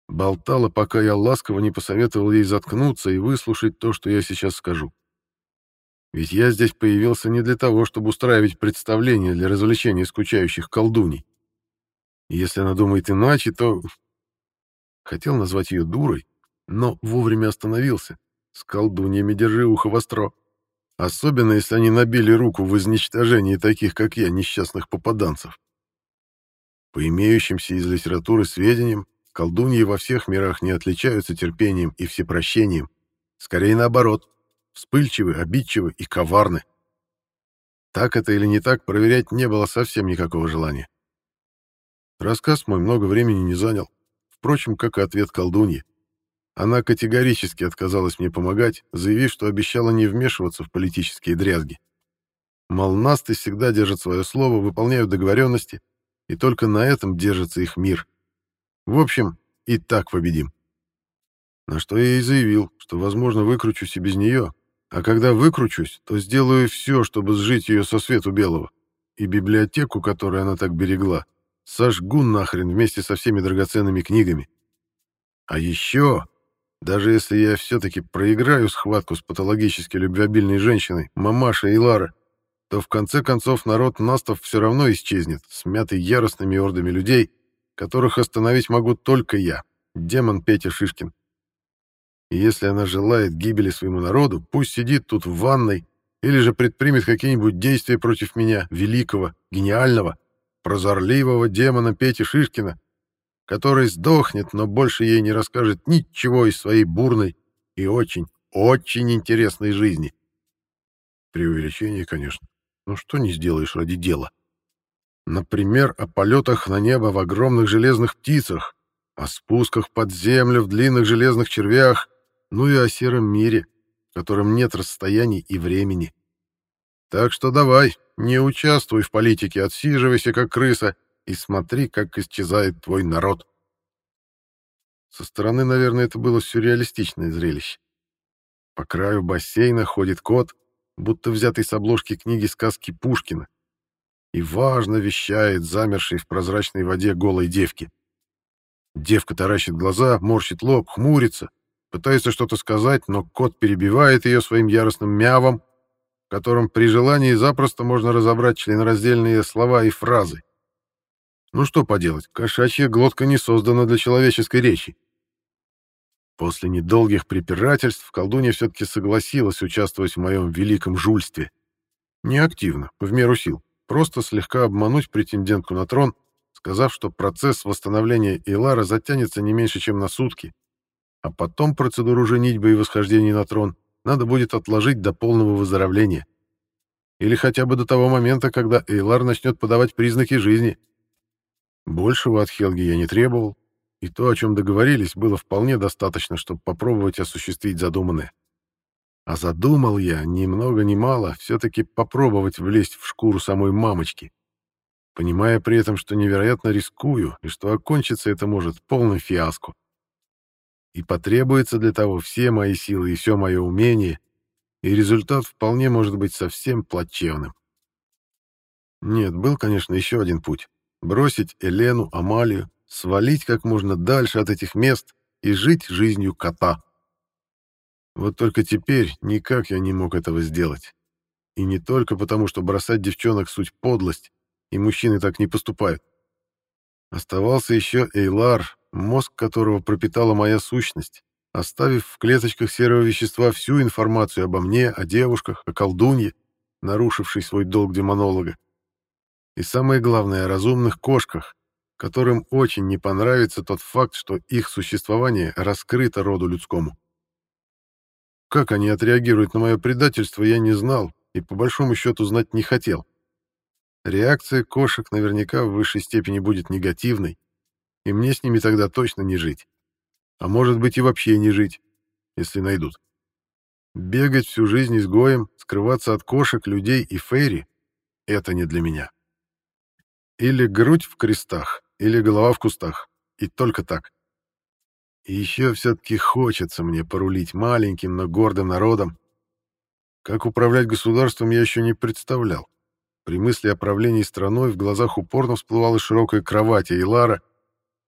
Болтала, пока я ласково не посоветовал ей заткнуться и выслушать то, что я сейчас скажу. Ведь я здесь появился не для того, чтобы устраивать представление для развлечения скучающих колдуней. Если она думает иначе, то... Хотел назвать ее дурой, но вовремя остановился, С колдуньями держи ухо востро. Особенно, если они набили руку в изничтожении таких, как я, несчастных попаданцев. По имеющимся из литературы сведениям, колдуньи во всех мирах не отличаются терпением и всепрощением. Скорее наоборот, вспыльчивы, обидчивы и коварны. Так это или не так, проверять не было совсем никакого желания. Рассказ мой много времени не занял, впрочем, как и ответ колдуньи. Она категорически отказалась мне помогать, заявив, что обещала не вмешиваться в политические дрязги. Мол, насты всегда держат свое слово, выполняют договоренности, и только на этом держится их мир. В общем, и так победим. На что я и заявил, что, возможно, выкручусь и без нее, а когда выкручусь, то сделаю все, чтобы сжить ее со свету белого. И библиотеку, которую она так берегла, сожгу нахрен вместе со всеми драгоценными книгами. А еще даже если я все-таки проиграю схватку с патологически любвеобильной женщиной, мамашей и Лара, то в конце концов народ Настов все равно исчезнет, смятый яростными ордами людей, которых остановить могу только я, демон Петя Шишкин. И если она желает гибели своему народу, пусть сидит тут в ванной или же предпримет какие-нибудь действия против меня, великого, гениального, прозорливого демона Пети Шишкина, который сдохнет, но больше ей не расскажет ничего из своей бурной и очень, очень интересной жизни. Преувеличение, конечно, но что не сделаешь ради дела. Например, о полетах на небо в огромных железных птицах, о спусках под землю в длинных железных червях, ну и о сером мире, в котором нет расстояний и времени. Так что давай, не участвуй в политике, отсиживайся как крыса и смотри, как исчезает твой народ. Со стороны, наверное, это было сюрреалистичное зрелище. По краю бассейна ходит кот, будто взятый с обложки книги сказки Пушкина, и важно вещает замершей в прозрачной воде голой девки. Девка таращит глаза, морщит лоб, хмурится, пытается что-то сказать, но кот перебивает ее своим яростным мявом, в котором при желании запросто можно разобрать членораздельные слова и фразы. Ну что поделать, кошачья глотка не создана для человеческой речи. После недолгих препирательств колдунья все-таки согласилась участвовать в моем великом жульстве. Не активно, в меру сил, просто слегка обмануть претендентку на трон, сказав, что процесс восстановления Илара затянется не меньше, чем на сутки, а потом процедуру женитьбы и восхождения на трон надо будет отложить до полного выздоровления. Или хотя бы до того момента, когда Эйлар начнет подавать признаки жизни — Большего от Хелги я не требовал, и то, о чем договорились, было вполне достаточно, чтобы попробовать осуществить задуманное. А задумал я, ни много ни мало, все-таки попробовать влезть в шкуру самой мамочки, понимая при этом, что невероятно рискую, и что окончиться это может полным фиаско. И потребуется для того все мои силы и все мое умение, и результат вполне может быть совсем плачевным. Нет, был, конечно, еще один путь бросить Елену, Амалию, свалить как можно дальше от этих мест и жить жизнью кота. Вот только теперь никак я не мог этого сделать. И не только потому, что бросать девчонок суть подлость, и мужчины так не поступают. Оставался еще Эйлар, мозг которого пропитала моя сущность, оставив в клеточках серого вещества всю информацию обо мне, о девушках, о колдунье, нарушившей свой долг демонолога. И самое главное, о разумных кошках, которым очень не понравится тот факт, что их существование раскрыто роду людскому. Как они отреагируют на мое предательство, я не знал и по большому счету знать не хотел. Реакция кошек наверняка в высшей степени будет негативной, и мне с ними тогда точно не жить. А может быть и вообще не жить, если найдут. Бегать всю жизнь изгоем, скрываться от кошек, людей и фейри — это не для меня. Или грудь в крестах, или голова в кустах. И только так. И еще все-таки хочется мне порулить маленьким, но гордым народом. Как управлять государством я еще не представлял. При мысли о правлении страной в глазах упорно всплывала широкая кровать Эйлара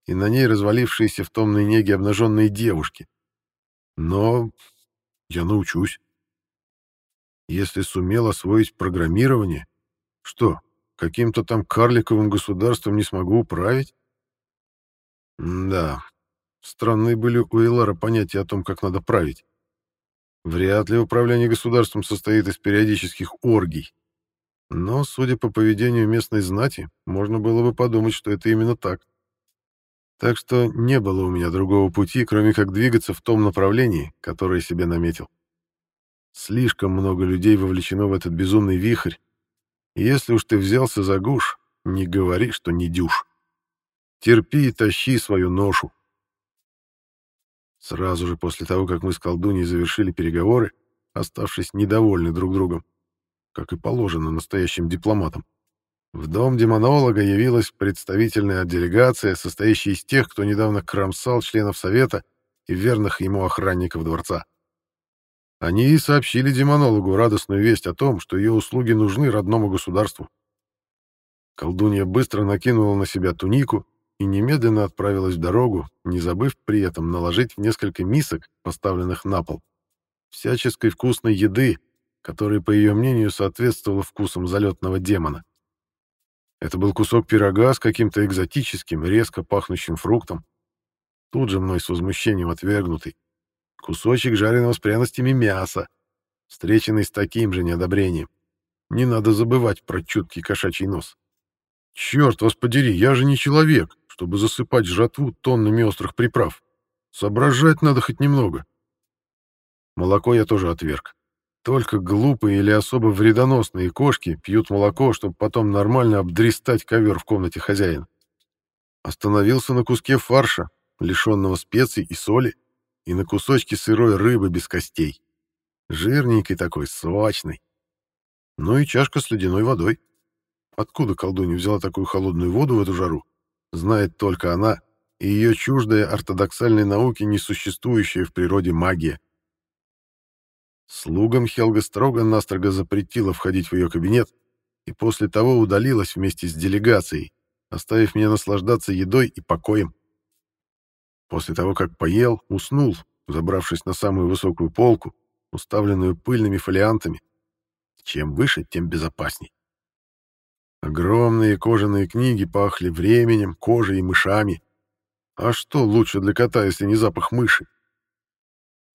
и на ней развалившиеся в томной неге обнаженные девушки. Но я научусь. Если сумел освоить программирование, что, каким-то там карликовым государством не смогу управить? Да, странные были у Эйлара понятия о том, как надо править. Вряд ли управление государством состоит из периодических оргий. Но, судя по поведению местной знати, можно было бы подумать, что это именно так. Так что не было у меня другого пути, кроме как двигаться в том направлении, которое себе наметил. Слишком много людей вовлечено в этот безумный вихрь. Если уж ты взялся за гуш, не говори, что не дюшь. Терпи и тащи свою ношу. Сразу же после того, как мы с колдуньей завершили переговоры, оставшись недовольны друг другом, как и положено настоящим дипломатам, в дом демонолога явилась представительная делегация, состоящая из тех, кто недавно кромсал членов Совета и верных ему охранников дворца. Они и сообщили демонологу радостную весть о том, что ее услуги нужны родному государству. Колдунья быстро накинула на себя тунику и немедленно отправилась в дорогу, не забыв при этом наложить несколько мисок, поставленных на пол, всяческой вкусной еды, которая, по ее мнению, соответствовала вкусам залетного демона. Это был кусок пирога с каким-то экзотическим, резко пахнущим фруктом, тут же мной с возмущением отвергнутый. Кусочек жареного с пряностями мяса, встреченный с таким же неодобрением. Не надо забывать про чуткий кошачий нос. Черт вас подери, я же не человек чтобы засыпать жратву тоннами острых приправ. Соображать надо хоть немного. Молоко я тоже отверг. Только глупые или особо вредоносные кошки пьют молоко, чтобы потом нормально обдристать ковер в комнате хозяина. Остановился на куске фарша, лишенного специй и соли, и на кусочке сырой рыбы без костей. Жирненький такой, сочный. Ну и чашка с ледяной водой. Откуда колдунья взяла такую холодную воду в эту жару? знает только она и ее чуждая ортодоксальной науки несуществующая в природе магия. Слугам Хелга строго-настрого запретила входить в ее кабинет и после того удалилась вместе с делегацией, оставив меня наслаждаться едой и покоем. После того, как поел, уснул, забравшись на самую высокую полку, уставленную пыльными фолиантами. Чем выше, тем безопасней. Огромные кожаные книги пахли временем, кожей и мышами. А что лучше для кота, если не запах мыши?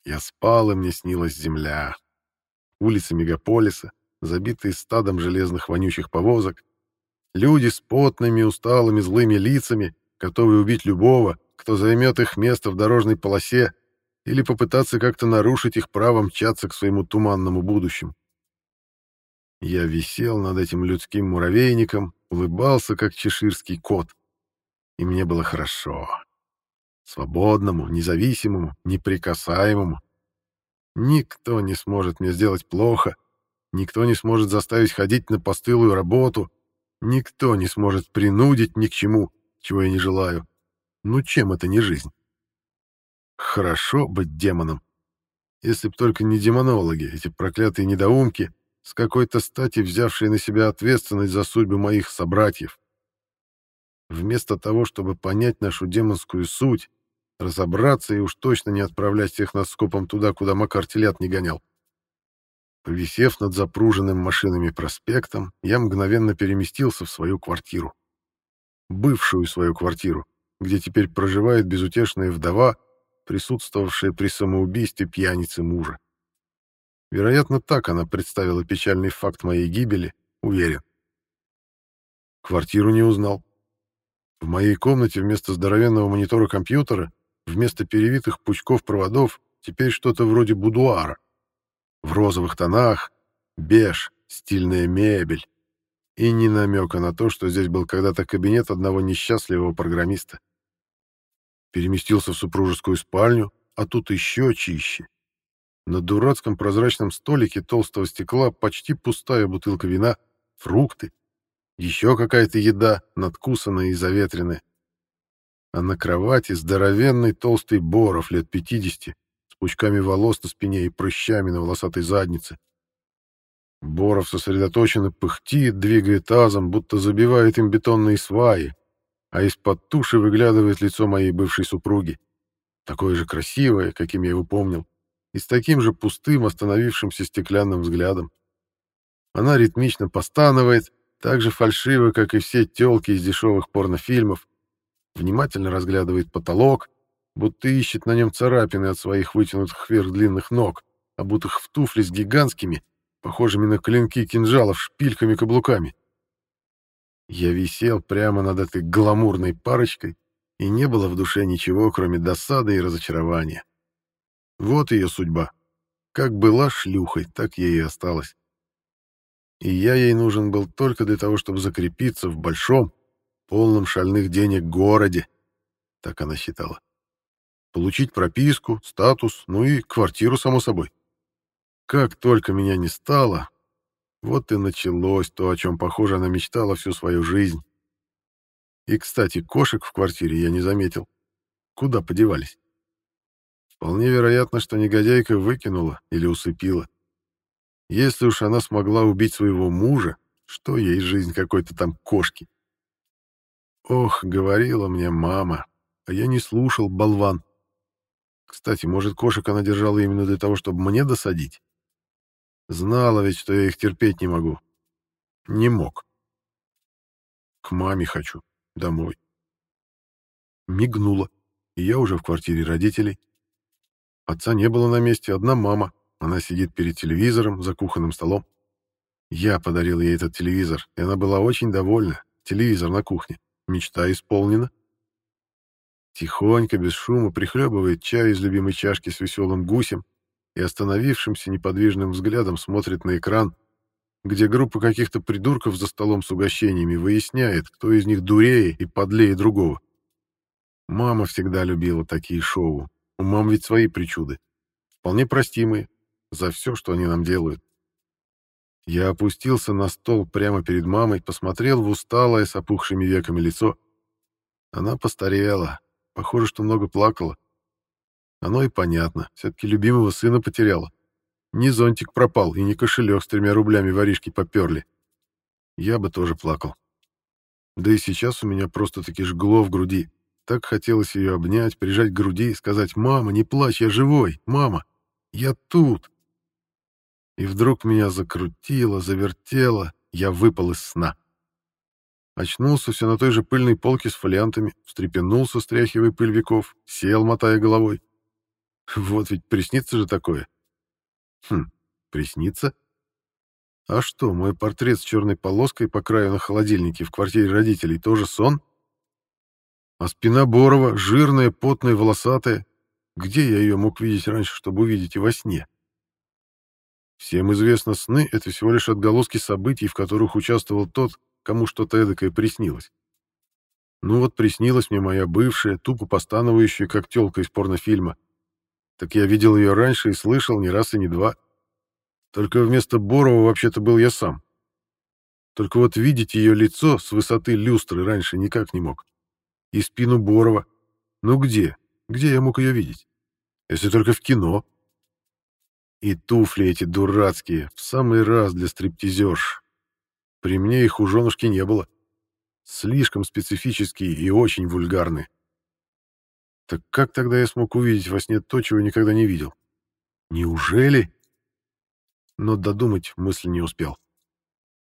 Я спал, и мне снилась земля. Улицы мегаполиса, забитые стадом железных вонючих повозок. Люди с потными, усталыми, злыми лицами, готовые убить любого, кто займет их место в дорожной полосе или попытаться как-то нарушить их право мчаться к своему туманному будущему. Я висел над этим людским муравейником, улыбался, как чеширский кот. И мне было хорошо. Свободному, независимому, неприкасаемому. Никто не сможет мне сделать плохо, никто не сможет заставить ходить на постылую работу, никто не сможет принудить ни к чему, чего я не желаю. Ну чем это не жизнь? Хорошо быть демоном. Если б только не демонологи, эти проклятые недоумки, с какой-то стати взявшие на себя ответственность за судьбы моих собратьев. Вместо того, чтобы понять нашу демонскую суть, разобраться и уж точно не отправлять всех нас скопом туда, куда Макар телят не гонял. Повисев над запруженным машинами проспектом, я мгновенно переместился в свою квартиру. Бывшую свою квартиру, где теперь проживает безутешная вдова, присутствовавшая при самоубийстве пьяницы мужа. Вероятно, так она представила печальный факт моей гибели, уверен. Квартиру не узнал. В моей комнате вместо здоровенного монитора компьютера, вместо перевитых пучков проводов, теперь что-то вроде будуара. В розовых тонах, беж, стильная мебель. И ни намека на то, что здесь был когда-то кабинет одного несчастливого программиста. Переместился в супружескую спальню, а тут еще чище. На дурацком прозрачном столике толстого стекла почти пустая бутылка вина, фрукты, еще какая-то еда, надкусанная и заветренная. А на кровати здоровенный толстый боров лет 50 с пучками волос на спине и прыщами на волосатой заднице. Боров сосредоточенно пыхтит, двигает тазом, будто забивает им бетонные сваи, а из-под туши выглядывает лицо моей бывшей супруги. Такое же красивое, каким я его помнил, и с таким же пустым, остановившимся стеклянным взглядом. Она ритмично постанывает, так же фальшиво, как и все тёлки из дешевых порнофильмов, внимательно разглядывает потолок, будто ищет на нем царапины от своих вытянутых вверх длинных ног, обутых в туфли с гигантскими, похожими на клинки кинжалов, шпильками-каблуками. Я висел прямо над этой гламурной парочкой, и не было в душе ничего, кроме досады и разочарования. Вот ее судьба. Как была шлюхой, так ей и осталась. И я ей нужен был только для того, чтобы закрепиться в большом, полном шальных денег городе, так она считала. Получить прописку, статус, ну и квартиру, само собой. Как только меня не стало, вот и началось то, о чем, похоже, она мечтала всю свою жизнь. И, кстати, кошек в квартире я не заметил. Куда подевались? Вполне вероятно, что негодяйка выкинула или усыпила. Если уж она смогла убить своего мужа, что ей жизнь какой-то там кошки? Ох, говорила мне мама, а я не слушал, болван. Кстати, может, кошек она держала именно для того, чтобы мне досадить? Знала ведь, что я их терпеть не могу. Не мог. К маме хочу. Домой. Мигнула, и я уже в квартире родителей. Отца не было на месте, одна мама. Она сидит перед телевизором за кухонным столом. Я подарил ей этот телевизор, и она была очень довольна. Телевизор на кухне. Мечта исполнена. Тихонько, без шума, прихлебывает чай из любимой чашки с веселым гусем, и остановившимся неподвижным взглядом смотрит на экран, где группа каких-то придурков за столом с угощениями выясняет, кто из них дурее и подлее другого. Мама всегда любила такие шоу. У мам ведь свои причуды. Вполне простимые за все, что они нам делают. Я опустился на стол прямо перед мамой, посмотрел в усталое с опухшими веками лицо. Она постарела. Похоже, что много плакала. Оно и понятно. Все-таки любимого сына потеряла. Ни зонтик пропал, и ни кошелек с тремя рублями воришки поперли. Я бы тоже плакал. Да и сейчас у меня просто-таки жгло в груди. Так хотелось ее обнять, прижать к груди и сказать «Мама, не плачь, я живой! Мама, я тут!» И вдруг меня закрутило, завертело, я выпал из сна. Очнулся все на той же пыльной полке с фолиантами, встрепенулся, стряхивая пыль веков, сел, мотая головой. Вот ведь приснится же такое. Хм, приснится? А что, мой портрет с черной полоской по краю на холодильнике в квартире родителей тоже сон? А спина Борова, жирная, потная, волосатая. Где я ее мог видеть раньше, чтобы увидеть и во сне? Всем известно, сны — это всего лишь отголоски событий, в которых участвовал тот, кому что-то эдакое приснилось. Ну вот приснилась мне моя бывшая, тупо постановающая, как тёлка из порнофильма, так я видел ее раньше и слышал не раз и не два. Только вместо Борова вообще-то был я сам. Только вот видеть ее лицо с высоты люстры раньше никак не мог. И спину Борова. Ну где? Где я мог ее видеть? Если только в кино. И туфли эти дурацкие, в самый раз для стриптизерш. При мне их у женушки не было. Слишком специфические и очень вульгарные. Так как тогда я смог увидеть во сне то, чего никогда не видел? Неужели? Но додумать мысль не успел.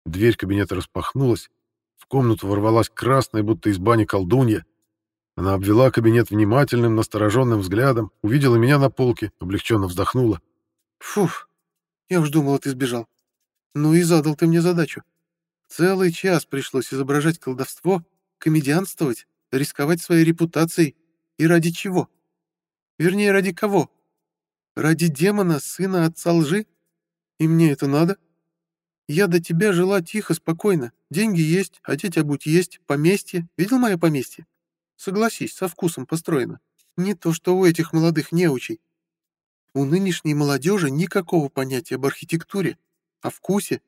Дверь кабинета распахнулась, в комнату ворвалась красная, будто из бани колдунья. Она обвела кабинет внимательным, настороженным взглядом, увидела меня на полке, облегченно вздохнула. «Фуф, я уж думала, ты сбежал. Ну и задал ты мне задачу. Целый час пришлось изображать колдовство, комедианствовать, рисковать своей репутацией, и ради чего? Вернее, ради кого? Ради демона, сына отца лжи? И мне это надо? Я до тебя жила тихо, спокойно. Деньги есть, одеть обуть есть, поместье. Видел мое поместье? Согласись, со вкусом построено. Не то, что у этих молодых неучей. У нынешней молодежи никакого понятия об архитектуре, о вкусе,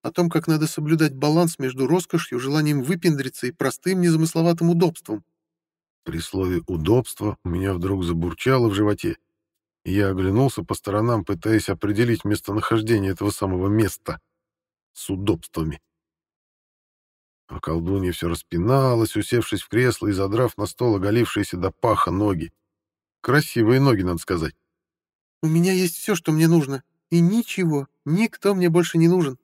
о том, как надо соблюдать баланс между роскошью, желанием выпендриться и простым незамысловатым удобством. При слове «удобство» у меня вдруг забурчало в животе, и я оглянулся по сторонам, пытаясь определить местонахождение этого самого места с удобствами. А колдунья все распиналась, усевшись в кресло и задрав на стол оголившиеся до паха ноги. Красивые ноги, надо сказать. «У меня есть все, что мне нужно, и ничего, никто мне больше не нужен.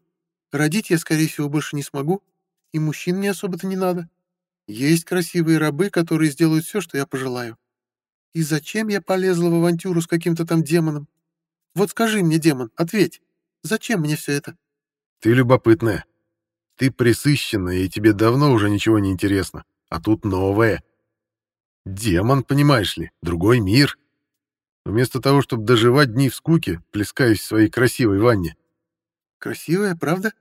Родить я, скорее всего, больше не смогу, и мужчин мне особо-то не надо. Есть красивые рабы, которые сделают все, что я пожелаю. И зачем я полезла в авантюру с каким-то там демоном? Вот скажи мне, демон, ответь, зачем мне все это? Ты любопытная. Ты присыщенная, и тебе давно уже ничего не интересно. А тут новое. Демон, понимаешь ли, другой мир. Вместо того, чтобы доживать дни в скуке, плескаясь в своей красивой ванне. Красивая, правда?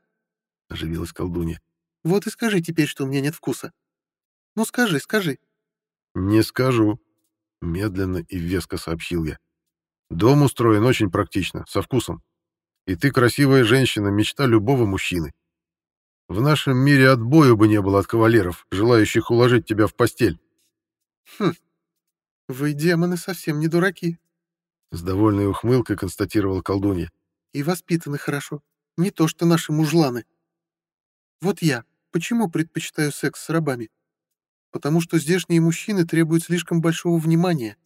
Оживилась колдунья. Вот и скажи теперь, что у меня нет вкуса. Ну скажи, скажи. Не скажу. Медленно и веско сообщил я. Дом устроен очень практично, со вкусом. И ты красивая женщина, мечта любого мужчины. В нашем мире отбою бы не было от кавалеров, желающих уложить тебя в постель. Хм, вы, демоны, совсем не дураки. С довольной ухмылкой констатировал колдунья. И воспитаны хорошо. Не то что наши мужланы. Вот я. Почему предпочитаю секс с рабами? Потому что здешние мужчины требуют слишком большого внимания.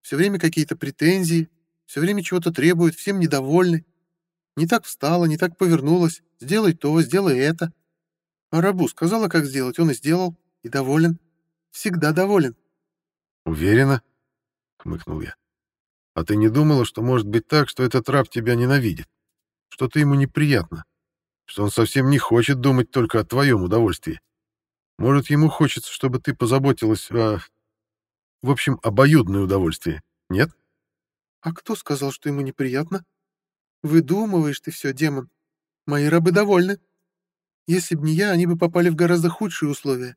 Все время какие-то претензии, все время чего-то требуют, всем недовольны. Не так встала, не так повернулась, сделай то, сделай это. А рабу сказала, как сделать, он и сделал, и доволен. Всегда доволен. «Уверена?» — хмыкнул я. «А ты не думала, что может быть так, что этот раб тебя ненавидит? Что ты ему неприятно? Что он совсем не хочет думать только о твоем удовольствии? Может, ему хочется, чтобы ты позаботилась о... В общем, обоюдное удовольствие, нет?» «А кто сказал, что ему неприятно? Выдумываешь ты все, демон. Мои рабы довольны. Если б не я, они бы попали в гораздо худшие условия.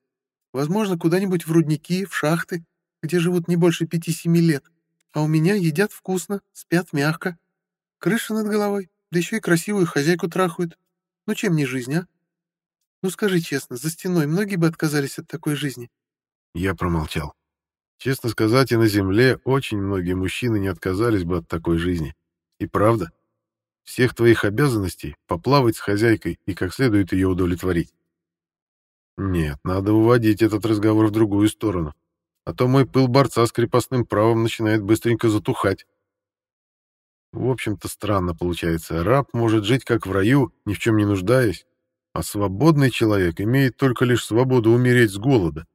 Возможно, куда-нибудь в рудники, в шахты, где живут не больше пяти-семи лет. А у меня едят вкусно, спят мягко. Крыша над головой, да еще и красивую хозяйку трахают. Ну чем не жизнь, а? Ну скажи честно, за стеной многие бы отказались от такой жизни? Я промолчал. Честно сказать, и на земле очень многие мужчины не отказались бы от такой жизни. И правда, всех твоих обязанностей — поплавать с хозяйкой и как следует ее удовлетворить. Нет, надо уводить этот разговор в другую сторону а то мой пыл борца с крепостным правом начинает быстренько затухать. В общем-то, странно получается. Раб может жить как в раю, ни в чем не нуждаясь, а свободный человек имеет только лишь свободу умереть с голода.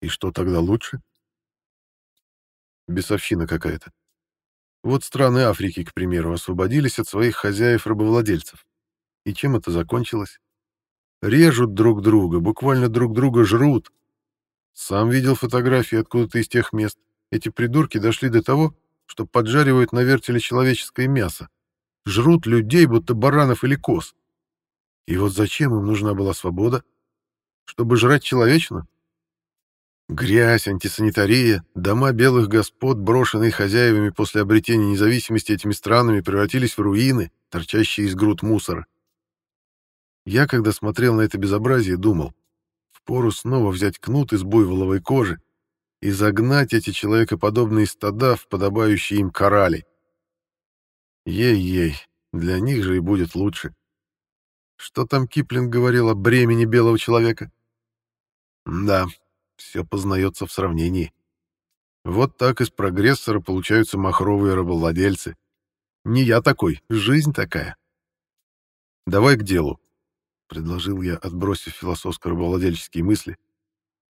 И что тогда лучше? Бесовщина какая-то. Вот страны Африки, к примеру, освободились от своих хозяев-рабовладельцев. И чем это закончилось? Режут друг друга, буквально друг друга жрут, сам видел фотографии откуда-то из тех мест. Эти придурки дошли до того, что поджаривают на вертеле человеческое мясо. Жрут людей, будто баранов или коз. И вот зачем им нужна была свобода? Чтобы жрать человечно? Грязь, антисанитария, дома белых господ, брошенные хозяевами после обретения независимости этими странами, превратились в руины, торчащие из груд мусора. Я, когда смотрел на это безобразие, думал, Впору снова взять кнут из буйволовой кожи и загнать эти человекоподобные стада в подобающие им корали. Ей-ей, для них же и будет лучше. Что там Киплинг говорил о бремени белого человека? Да, все познается в сравнении. Вот так из прогрессора получаются махровые рабовладельцы. Не я такой, жизнь такая. Давай к делу предложил я, отбросив философско-рабовладельческие мысли.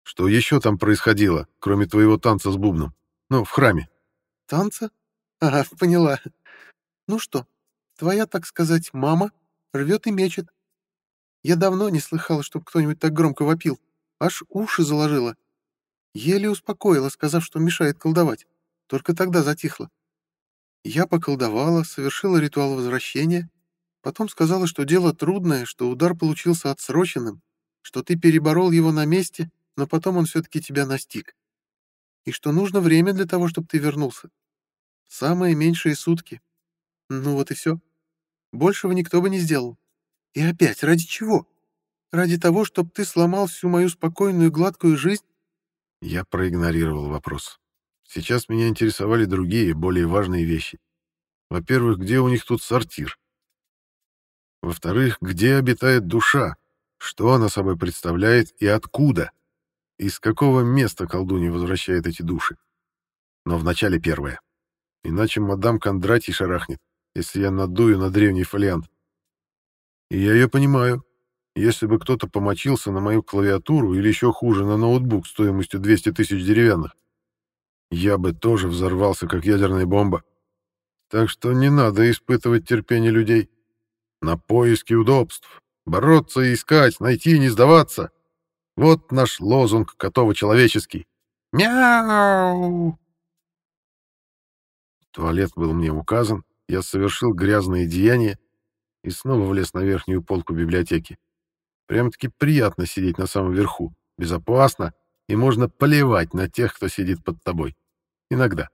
Что еще там происходило, кроме твоего танца с бубном? Ну, в храме. Танца? Ага, поняла. Ну что, твоя, так сказать, мама рвет и мечет. Я давно не слыхала, чтобы кто-нибудь так громко вопил. Аж уши заложила. Еле успокоила, сказав, что мешает колдовать. Только тогда затихла. Я поколдовала, совершила ритуал возвращения, Потом сказала, что дело трудное, что удар получился отсроченным, что ты переборол его на месте, но потом он все-таки тебя настиг. И что нужно время для того, чтобы ты вернулся. Самые меньшие сутки. Ну вот и все. Большего никто бы не сделал. И опять, ради чего? Ради того, чтобы ты сломал всю мою спокойную гладкую жизнь? Я проигнорировал вопрос. Сейчас меня интересовали другие, более важные вещи. Во-первых, где у них тут сортир? Во-вторых, где обитает душа? Что она собой представляет и откуда? Из какого места колдунья возвращает эти души? Но вначале первое. Иначе мадам Кондратий шарахнет, если я надую на древний фолиант. Я ее понимаю. Если бы кто-то помочился на мою клавиатуру или еще хуже, на ноутбук стоимостью 200 тысяч деревянных, я бы тоже взорвался, как ядерная бомба. Так что не надо испытывать терпение людей. На поиски удобств. Бороться и искать, найти и не сдаваться. Вот наш лозунг котово-человеческий. Мяу! Туалет был мне указан, я совершил грязное деяние и снова влез на верхнюю полку библиотеки. Прям-таки приятно сидеть на самом верху, безопасно, и можно поливать на тех, кто сидит под тобой. Иногда.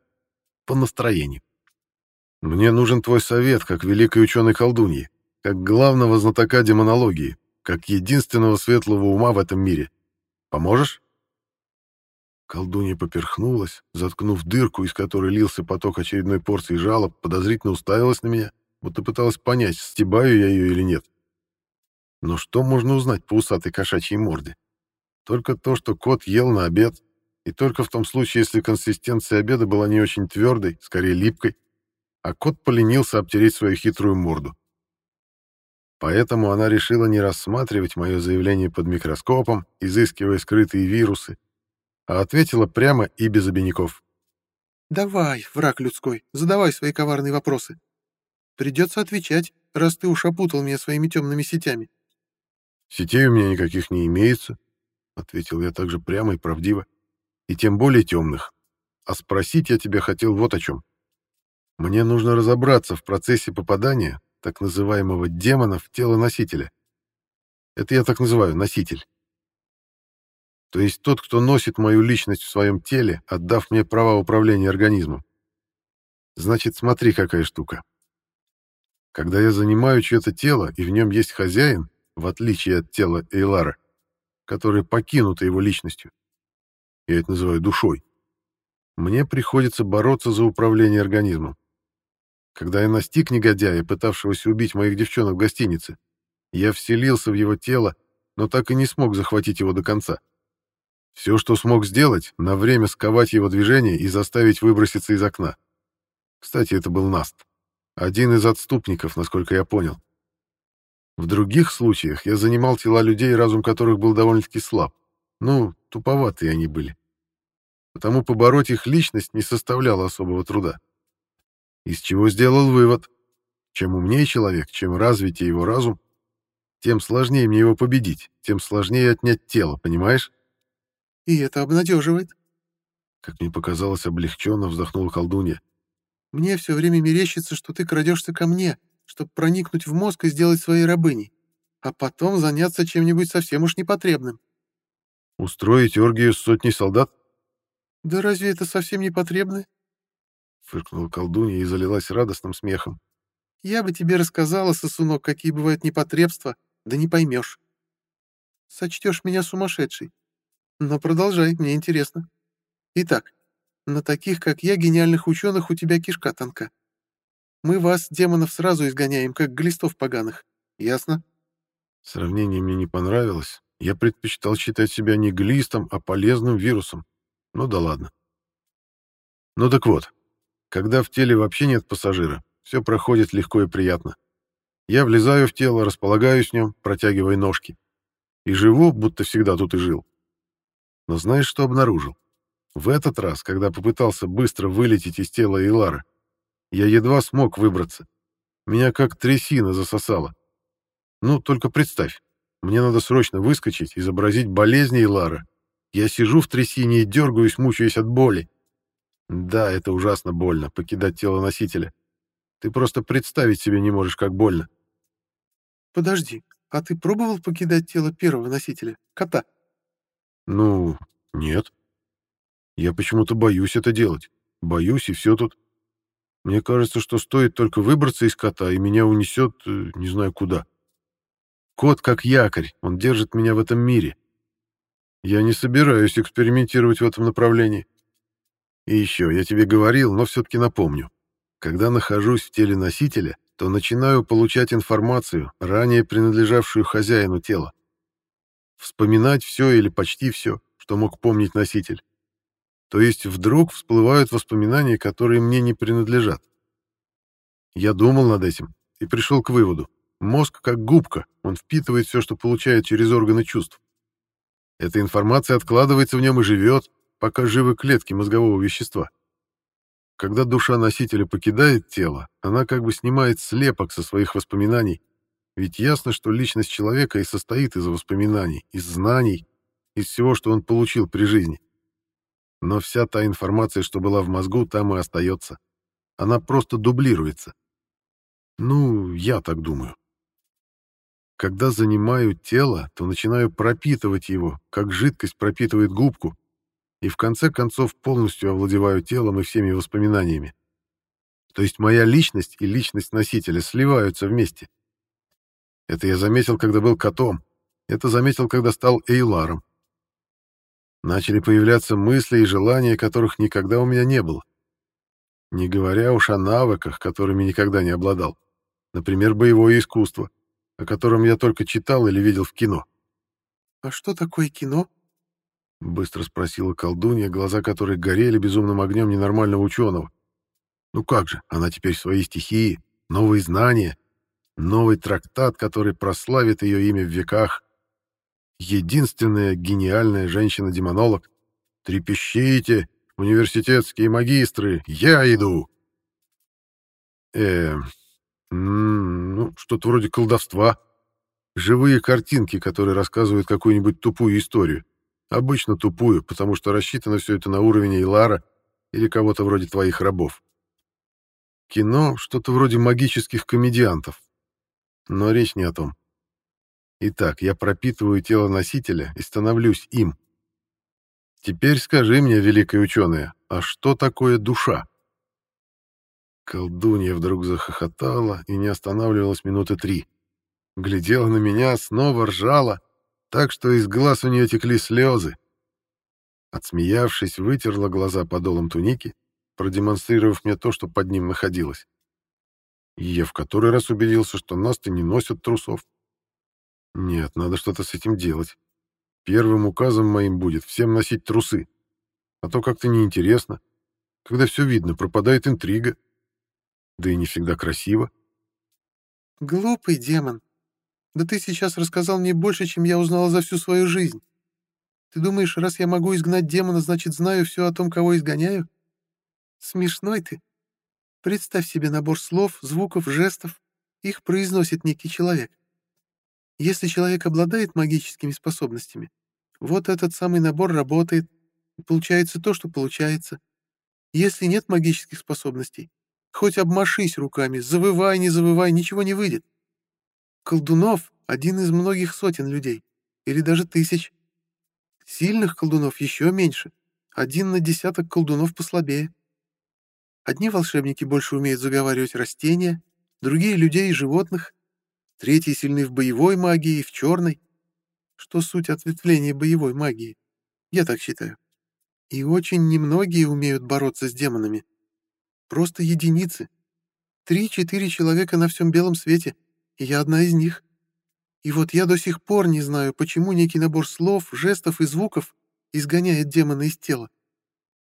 По настроению. Мне нужен твой совет, как великой ученой колдуньи, как главного знатока демонологии, как единственного светлого ума в этом мире. Поможешь? Колдунья поперхнулась, заткнув дырку, из которой лился поток очередной порции жалоб, подозрительно уставилась на меня, будто пыталась понять, стебаю я ее или нет. Но что можно узнать по усатой кошачьей морде? Только то, что кот ел на обед, и только в том случае, если консистенция обеда была не очень твердой, скорее липкой, а кот поленился обтереть свою хитрую морду. Поэтому она решила не рассматривать мое заявление под микроскопом, изыскивая скрытые вирусы, а ответила прямо и без обиняков. «Давай, враг людской, задавай свои коварные вопросы. Придется отвечать, раз ты уж опутал меня своими темными сетями». «Сетей у меня никаких не имеется», — ответил я также прямо и правдиво, «и тем более темных. А спросить я тебя хотел вот о чем. Мне нужно разобраться в процессе попадания так называемого демона в тело носителя. Это я так называю носитель. То есть тот, кто носит мою личность в своем теле, отдав мне права управления организмом. Значит, смотри, какая штука. Когда я занимаю чье-то тело, и в нем есть хозяин, в отличие от тела Эйлара, которое покинуто его личностью, я это называю душой, мне приходится бороться за управление организмом. Когда я настиг негодяя, пытавшегося убить моих девчонок в гостинице, я вселился в его тело, но так и не смог захватить его до конца. Все, что смог сделать, на время сковать его движение и заставить выброситься из окна. Кстати, это был Наст. Один из отступников, насколько я понял. В других случаях я занимал тела людей, разум которых был довольно-таки слаб. Ну, туповатые они были. Потому побороть их личность не составляло особого труда. Из чего сделал вывод. Чем умнее человек, чем развитее его разум, тем сложнее мне его победить, тем сложнее отнять тело, понимаешь? И это обнадеживает. Как мне показалось, облегченно вздохнула колдунья. Мне все время мерещится, что ты крадешься ко мне, чтобы проникнуть в мозг и сделать своей рабыней, а потом заняться чем-нибудь совсем уж непотребным. Устроить оргию с сотней солдат? Да разве это совсем непотребно? Фыркнула колдунья и залилась радостным смехом. Я бы тебе рассказала, сосунок, какие бывают непотребства, да не поймешь. Сочтешь меня сумасшедшей. Но продолжай, мне интересно. Итак, на таких, как я, гениальных ученых у тебя кишка тонка. Мы вас, демонов, сразу изгоняем, как глистов поганых. Ясно? Сравнение мне не понравилось. Я предпочитал считать себя не глистом, а полезным вирусом. Ну да ладно. Ну так вот, когда в теле вообще нет пассажира, все проходит легко и приятно. Я влезаю в тело, располагаюсь в нем, протягивая ножки. И живу, будто всегда тут и жил. Но знаешь, что обнаружил? В этот раз, когда попытался быстро вылететь из тела Илара, я едва смог выбраться. Меня как трясина засосало. Ну, только представь, мне надо срочно выскочить, изобразить болезни Илара. Я сижу в трясине и дергаюсь, мучаясь от боли. Да, это ужасно больно, покидать тело носителя. Ты просто представить себе не можешь, как больно. Подожди, а ты пробовал покидать тело первого носителя, кота? Ну, нет. Я почему-то боюсь это делать. Боюсь, и все тут. Мне кажется, что стоит только выбраться из кота, и меня унесет э, не знаю куда. Кот как якорь, он держит меня в этом мире. Я не собираюсь экспериментировать в этом направлении. И еще, я тебе говорил, но все-таки напомню. Когда нахожусь в теле носителя, то начинаю получать информацию, ранее принадлежавшую хозяину тела вспоминать все или почти все, что мог помнить носитель. То есть вдруг всплывают воспоминания, которые мне не принадлежат. Я думал над этим и пришел к выводу. Мозг как губка, он впитывает все, что получает через органы чувств. Эта информация откладывается в нем и живет, пока живы клетки мозгового вещества. когда душа носителя покидает тело, она как бы снимает слепок со своих воспоминаний, ведь ясно, что личность человека и состоит из воспоминаний, из знаний, из всего, что он получил при жизни. Но вся та информация, что была в мозгу, там и остается. Она просто дублируется. Ну, я так думаю. Когда занимаю тело, то начинаю пропитывать его, как жидкость пропитывает губку, и в конце концов полностью овладеваю телом и всеми воспоминаниями. То есть моя личность и личность носителя сливаются вместе. Это я заметил, когда был котом. Это заметил, когда стал Эйларом. Начали появляться мысли и желания, которых никогда у меня не было. Не говоря уж о навыках, которыми никогда не обладал. Например, боевое искусство о котором я только читал или видел в кино. «А что такое кино?» — быстро спросила колдунья, глаза которой горели безумным огнем ненормального ученого. «Ну как же, она теперь свои стихии, новые знания, новый трактат, который прославит ее имя в веках. Единственная гениальная женщина-демонолог. Трепещите, университетские магистры, я иду!» «Эм, ну, что-то вроде колдовства. Живые картинки, которые рассказывают какую-нибудь тупую историю. Обычно тупую, потому что рассчитано все это на уровень Эйлара или кого-то вроде твоих рабов. Кино — что-то вроде магических комедиантов. Но речь не о том. Итак, я пропитываю тело носителя и становлюсь им. Теперь скажи мне, великая ученая, а что такое душа? Колдунья вдруг захохотала и не останавливалась минуты три. Глядела на меня, снова ржала, так что из глаз у нее текли слезы. Отсмеявшись, вытерла глаза подолом туники, продемонстрировав мне то, что под ним находилось. И я в который раз убедился, что нас-то не носят трусов. Нет, надо что-то с этим делать. Первым указом моим будет всем носить трусы. А то как-то неинтересно. Когда все видно, пропадает интрига да и не всегда красиво. Глупый демон. Да ты сейчас рассказал мне больше, чем я узнала за всю свою жизнь. Ты думаешь, раз я могу изгнать демона, значит, знаю все о том, кого изгоняю? Смешной ты. Представь себе набор слов, звуков, жестов. Их произносит некий человек. Если человек обладает магическими способностями, вот этот самый набор работает, получается то, что получается. Если нет магических способностей, Хоть обмашись руками, завывай, не завывай, ничего не выйдет. Колдунов — один из многих сотен людей, или даже тысяч. Сильных колдунов еще меньше, один на десяток колдунов послабее. Одни волшебники больше умеют заговаривать растения, другие — людей и животных, третьи сильны в боевой магии и в черной. Что суть ответвления боевой магии? Я так считаю. И очень немногие умеют бороться с демонами. Просто единицы. Три-четыре человека на всем белом свете, и я одна из них. И вот я до сих пор не знаю, почему некий набор слов, жестов и звуков изгоняет демона из тела.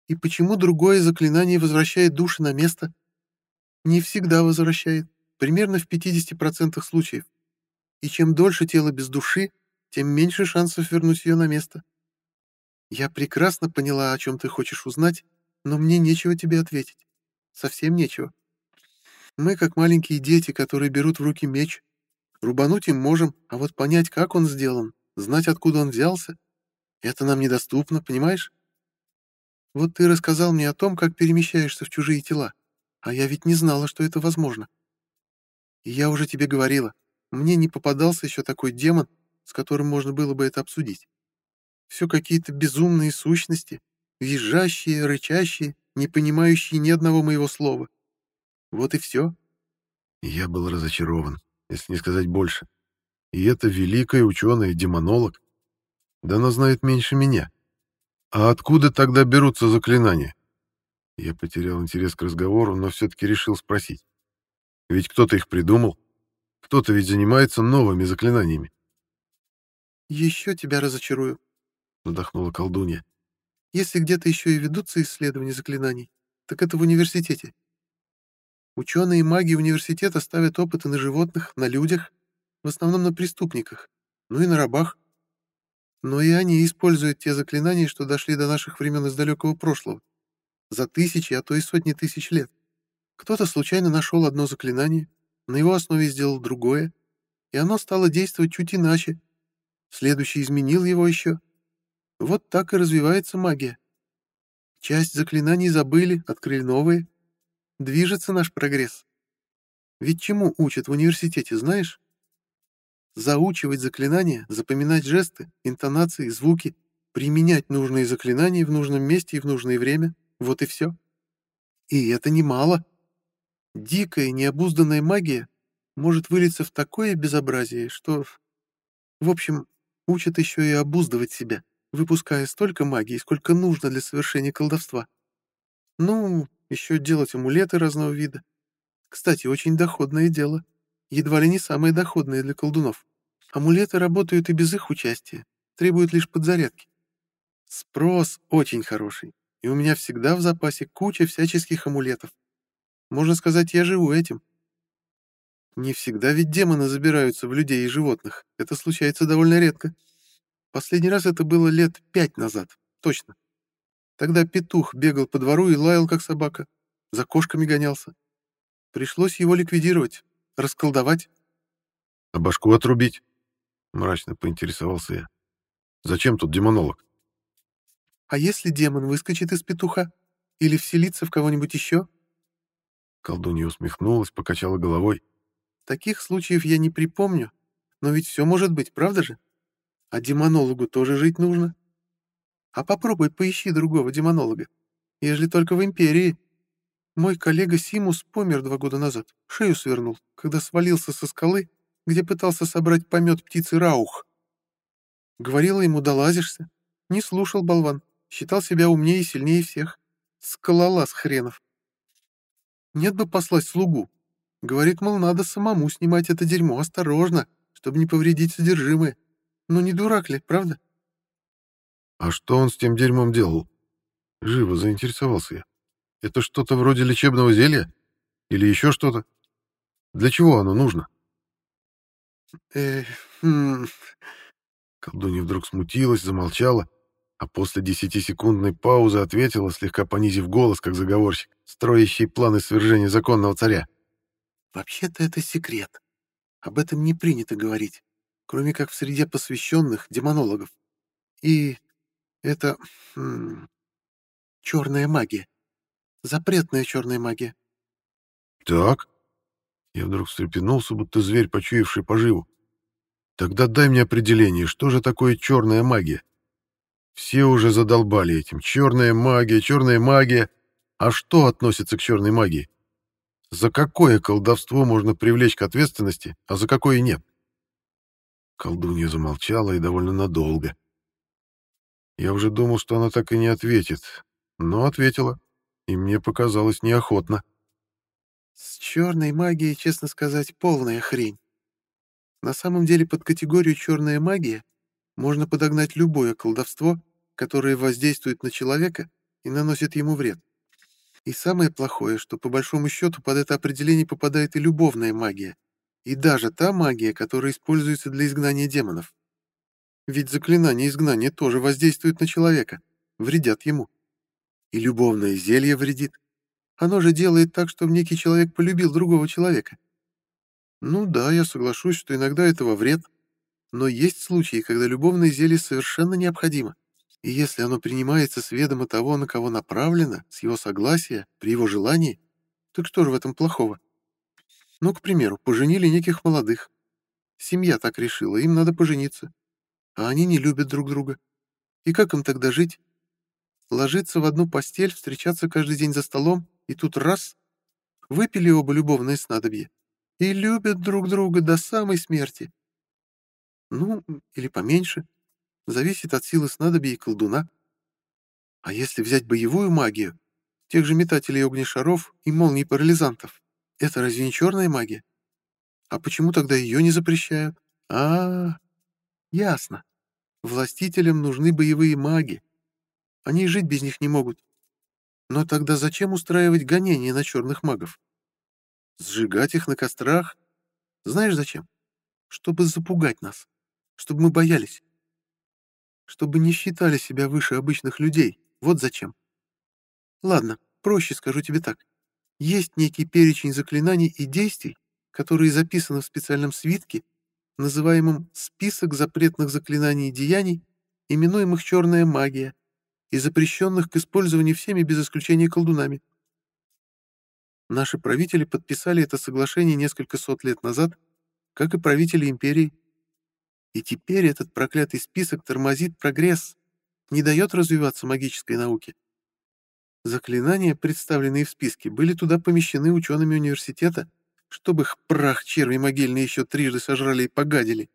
И почему другое заклинание возвращает души на место. Не всегда возвращает, примерно в 50% случаев. И чем дольше тело без души, тем меньше шансов вернуть ее на место. Я прекрасно поняла, о чем ты хочешь узнать, но мне нечего тебе ответить. Совсем нечего. Мы как маленькие дети, которые берут в руки меч. Рубануть им можем, а вот понять, как он сделан, знать, откуда он взялся, это нам недоступно, понимаешь? Вот ты рассказал мне о том, как перемещаешься в чужие тела, а я ведь не знала, что это возможно. Я уже тебе говорила, мне не попадался еще такой демон, с которым можно было бы это обсудить. Все какие-то безумные сущности, визжащие, рычащие, не понимающие ни одного моего слова. Вот и все. Я был разочарован, если не сказать больше. И это великая ученая, демонолог. Да она знает меньше меня. А откуда тогда берутся заклинания? Я потерял интерес к разговору, но все-таки решил спросить. Ведь кто-то их придумал. Кто-то ведь занимается новыми заклинаниями. «Еще тебя разочарую», — вздохнула колдунья. Если где-то еще и ведутся исследования заклинаний, так это в университете. Ученые и маги университета ставят опыты на животных, на людях, в основном на преступниках, ну и на рабах. Но и они используют те заклинания, что дошли до наших времен из далекого прошлого. за тысячи, а то и сотни тысяч лет. Кто-то случайно нашел одно заклинание, на его основе сделал другое, и оно стало действовать чуть иначе. Следующий изменил его еще. Вот так и развивается магия. Часть заклинаний забыли, открыли новые. Движется наш прогресс. Ведь чему учат в университете, знаешь? Заучивать заклинания, запоминать жесты, интонации, звуки, применять нужные заклинания в нужном месте и в нужное время. Вот и все. И это немало. Дикая, необузданная магия может вылиться в такое безобразие, что... В общем, учат еще и обуздывать себя, выпуская столько магии, сколько нужно для совершения колдовства. Ну, еще делать амулеты разного вида. Кстати, очень доходное дело. Едва ли не самое доходное для колдунов. Амулеты работают и без их участия, требуют лишь подзарядки. Спрос очень хороший, и у меня всегда в запасе куча всяческих амулетов. Можно сказать, я живу этим. Не всегда ведь демоны забираются в людей и животных. Это случается довольно редко. Последний раз это было лет пять назад, точно. Тогда петух бегал по двору и лаял, как собака. За кошками гонялся. Пришлось его ликвидировать, расколдовать. — А башку отрубить? — мрачно поинтересовался я. — Зачем тут демонолог? — А если демон выскочит из петуха? Или вселится в кого-нибудь еще? Колдунья усмехнулась, покачала головой. Таких случаев я не припомню, но ведь все может быть, правда же? А демонологу тоже жить нужно. А попробуй поищи другого демонолога, ежели только в Империи. Мой коллега Симус помер два года назад, шею свернул, когда свалился со скалы, где пытался собрать помет птицы Раух. Говорила ему, долазишься. Не слушал болван, считал себя умнее и сильнее всех. Скалолаз хренов. Нет бы послать слугу. Говорит, мол, надо самому снимать это дерьмо осторожно, чтобы не повредить содержимое. Ну не дурак ли, правда? А что он с тем дерьмом делал? Живо заинтересовался я. Это что-то вроде лечебного зелья? Или еще что-то? Для чего оно нужно? Э, хм... Колдунья вдруг смутилась, замолчала, а после десятисекундной паузы ответила, слегка понизив голос, как заговорщик, строящий планы свержения законного царя. «Вообще-то это секрет. Об этом не принято говорить, кроме как в среде посвященных демонологов. И это... Хм, черная магия. Запретная черная магия. Так? Я вдруг встрепенулся, будто зверь, почуявший поживу. Тогда дай мне определение, что же такое черная магия? Все уже задолбали этим. Черная магия, черная магия. А что относится к черной магии? За какое колдовство можно привлечь к ответственности, а за какое нет? Колдунья замолчала и довольно надолго. Я уже думал, что она так и не ответит, но ответила и мне показалось неохотно. С черной магией, честно сказать, полная хрень. На самом деле под категорию черная магия можно подогнать любое колдовство, которое воздействует на человека и наносит ему вред. И самое плохое, что по большому счету под это определение попадает и любовная магия, и даже та магия, которая используется для изгнания демонов. Ведь заклинания изгнания тоже воздействуют на человека, вредят ему. И любовное зелье вредит. Оно же делает так, чтобы некий человек полюбил другого человека. Ну да, я соглашусь, что иногда этого вред, но есть случаи, когда любовное зелье совершенно необходимо. И если оно принимается с ведома того, на кого направлено, с его согласия, при его желании, так что же в этом плохого? Ну, к примеру, поженили неких молодых. Семья так решила, им надо пожениться. А они не любят друг друга. И как им тогда жить? ложиться в одну постель, встречаться каждый день за столом, и тут раз — выпили оба любовное снадобье и любят друг друга до самой смерти. Ну, или поменьше, зависит от силы снадобья и колдуна. А если взять боевую магию, тех же метателей огнешаров и молний-парализантов, это разве не черная магия? А почему тогда ее не запрещают? А, -а, -а ясно. Властителям нужны боевые маги, они жить без них не могут. Но тогда зачем устраивать гонения на черных магов? Сжигать их на кострах? Знаешь зачем? Чтобы запугать нас. Чтобы мы боялись. Чтобы не считали себя выше обычных людей. Вот зачем. Ладно, проще скажу тебе так. Есть некий перечень заклинаний и действий, которые записаны в специальном свитке, называемом «Список запретных заклинаний и деяний», именуемых «Черная магия», и запрещенных к использованию всеми без исключения колдунами. Наши правители подписали это соглашение несколько сот лет назад, как и правители империи. И теперь этот проклятый список тормозит прогресс, не дает развиваться магической науке. Заклинания, представленные в списке, были туда помещены учеными университета, чтобы их прах черви могильные еще трижды сожрали и погадили.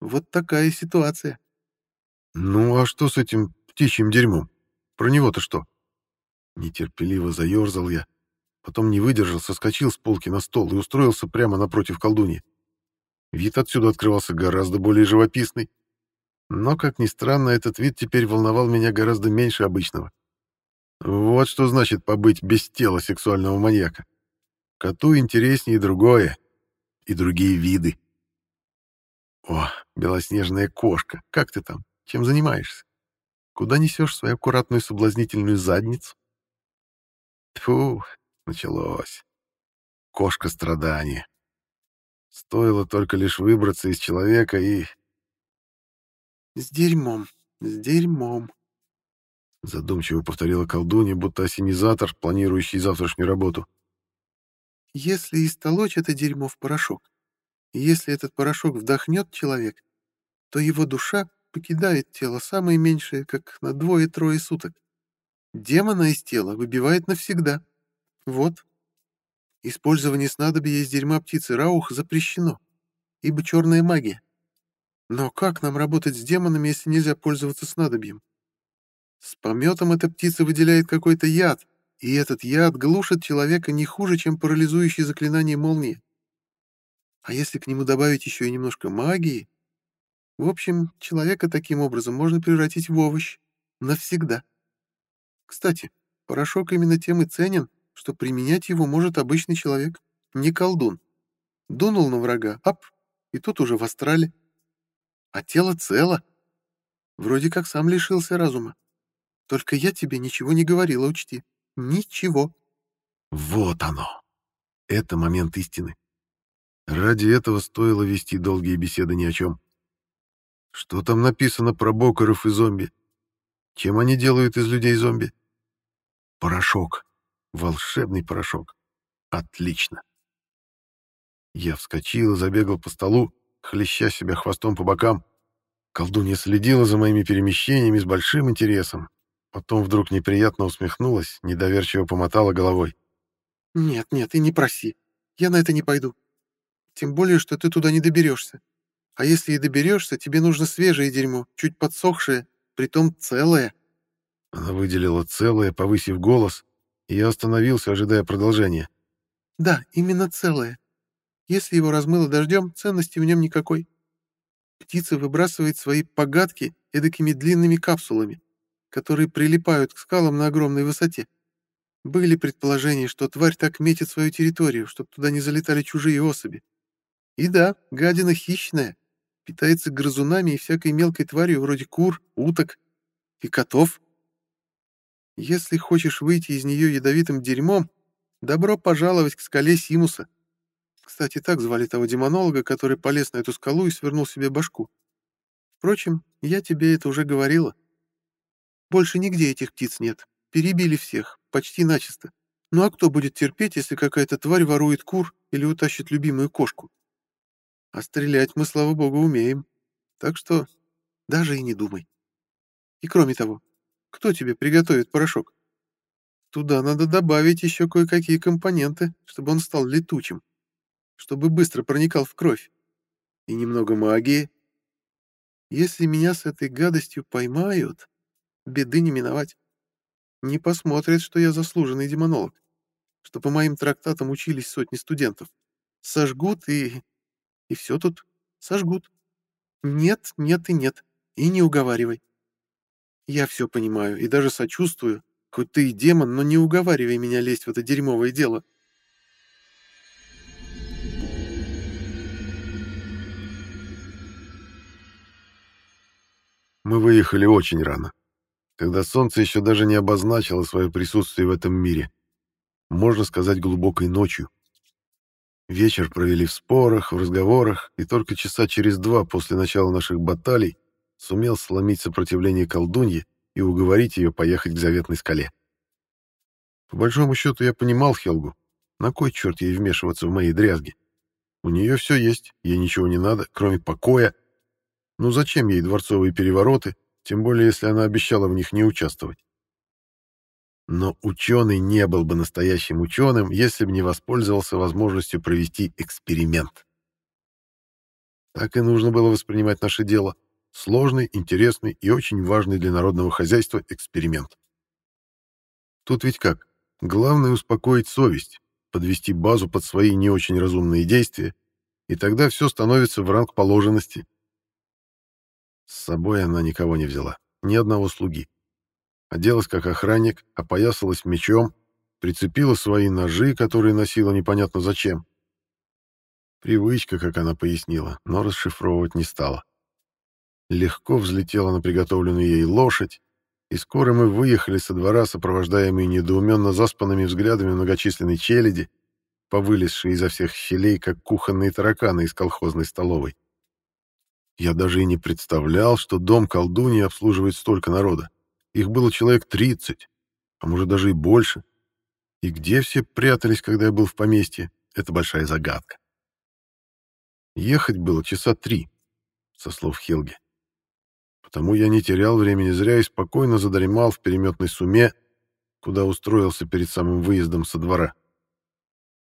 Вот такая ситуация. Ну, а что с этим птичьим дерьмом? Про него-то что? Нетерпеливо заерзал я. Потом не выдержал, соскочил с полки на стол и устроился прямо напротив колдуньи. Вид отсюда открывался гораздо более живописный. Но, как ни странно, этот вид теперь волновал меня гораздо меньше обычного. Вот что значит побыть без тела сексуального маньяка. Коту интереснее другое. И другие виды. О, белоснежная кошка, как ты там? Чем занимаешься? Куда несешь свою аккуратную соблазнительную задницу? Фу, началось. Кошка страдания. Стоило только лишь выбраться из человека и... «С дерьмом, с дерьмом», — задумчиво повторила колдунья, будто осенизатор, планирующий завтрашнюю работу. Если истолочь это дерьмо в порошок, и если этот порошок вдохнет человек, то его душа покидает тело самое меньшее, как на двое-трое суток. Демона из тела выбивает навсегда. Вот. Использование снадобья из дерьма птицы Раух запрещено, ибо черная магия. Но как нам работать с демонами, если нельзя пользоваться снадобьем? С пометом эта птица выделяет какой-то яд, и этот яд глушит человека не хуже, чем парализующее заклинание молнии. А если к нему добавить еще и немножко магии... В общем, человека таким образом можно превратить в овощ. Навсегда. Кстати, порошок именно тем и ценен, что применять его может обычный человек, не колдун. Дунул на врага, ап, и тут уже в астрале. А тело цело. Вроде как сам лишился разума. Только я тебе ничего не говорила, учти. Ничего. Вот оно. Это момент истины. Ради этого стоило вести долгие беседы ни о чем. Что там написано про бокеров и зомби? Чем они делают из людей зомби? Порошок. Волшебный порошок. Отлично. Я вскочил и забегал по столу, хлеща себя хвостом по бокам. Колдунья следила за моими перемещениями с большим интересом, Потом вдруг неприятно усмехнулась, недоверчиво помотала головой. «Нет, нет, и не проси. Я на это не пойду. Тем более, что ты туда не доберешься. А если и доберешься, тебе нужно свежее дерьмо, чуть подсохшее, притом целое». Она выделила целое, повысив голос, я остановился, ожидая продолжения. «Да, именно целое. Если его размыло дождем, ценности в нем никакой. Птица выбрасывает свои погадки эдакими длинными капсулами которые прилипают к скалам на огромной высоте. Были предположения, что тварь так метит свою территорию, чтобы туда не залетали чужие особи. И да, гадина хищная, питается грызунами и всякой мелкой тварью вроде кур, уток и котов. Если хочешь выйти из нее ядовитым дерьмом, добро пожаловать к скале Симуса. Кстати, так звали того демонолога, который полез на эту скалу и свернул себе башку. Впрочем, я тебе это уже говорила. Больше нигде этих птиц нет. Перебили всех, почти начисто. Ну а кто будет терпеть, если какая-то тварь ворует кур или утащит любимую кошку? А стрелять мы, слава богу, умеем. Так что даже и не думай. И кроме того, кто тебе приготовит порошок? Туда надо добавить еще кое-какие компоненты, чтобы он стал летучим, чтобы быстро проникал в кровь. И немного магии. Если меня с этой гадостью поймают, беды не миновать. Не посмотрят, что я заслуженный демонолог, что по моим трактатам учились сотни студентов. Сожгут и... и все тут сожгут. Нет, нет и нет. И не уговаривай. Я все понимаю и даже сочувствую. Хоть ты и демон, но не уговаривай меня лезть в это дерьмовое дело. Мы выехали очень рано. когда солнце еще даже не обозначило свое присутствие в этом мире. Можно сказать, глубокой ночью. Вечер провели в спорах, в разговорах, и только часа через два после начала наших баталий сумел сломить сопротивление колдуньи и уговорить ее поехать к заветной скале. По большому счету я понимал Хелгу. На кой черт ей вмешиваться в мои дрязги? У нее все есть, ей ничего не надо, кроме покоя. Ну зачем ей дворцовые перевороты, тем более если она обещала в них не участвовать? Но ученый не был бы настоящим ученым, если бы не воспользовался возможностью провести эксперимент. Так и нужно было воспринимать наше дело. Сложный, интересный и очень важный для народного хозяйства эксперимент. Тут ведь как? Главное успокоить совесть, подвести базу под свои не очень разумные действия, и тогда все становится в ранг положенности. С собой она никого не взяла, ни одного слуги. Оделась как охранник, опоясалась мечом, прицепила свои ножи, которые носила непонятно зачем. Привычка, как она пояснила, но расшифровывать не стала. Легко взлетела на приготовленную ей лошадь, и скоро мы выехали со двора, сопровождаемые недоуменно заспанными взглядами многочисленной челяди, повылезшие изо всех щелей, как кухонные тараканы из колхозной столовой. Я даже и не представлял, что дом колдуньи обслуживает столько народа. Их было человек 30, а может даже и больше. И где все прятались, когда я был в поместье, это большая загадка. Ехать было часа три, со слов Хилги. Потому я не терял времени зря и спокойно задремал в переметной суме, куда устроился перед самым выездом со двора.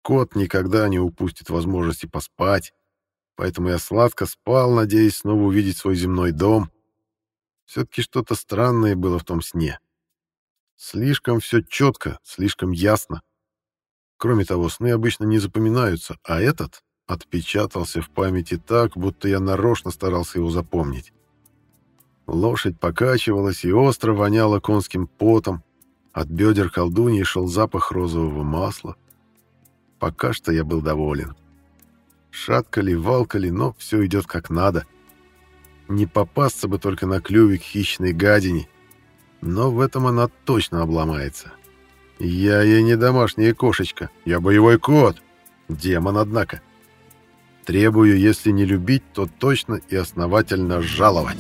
Кот никогда не упустит возможности поспать, поэтому я сладко спал, надеясь снова увидеть свой земной дом. Все-таки что-то странное было в том сне. Слишком все четко, слишком ясно. Кроме того, сны обычно не запоминаются, а этот отпечатался в памяти так, будто я нарочно старался его запомнить. Лошадь покачивалась и остро воняла конским потом. От бедер колдуньи шел запах розового масла. Пока что я был доволен. Шатко ли, валко ли, но все идет как надо. Не попасться бы только на клювик хищной гадине. Но в этом она точно обломается. Я ей не домашняя кошечка, я боевой кот. Демон, однако. Требую, если не любить, то точно и основательно жаловать.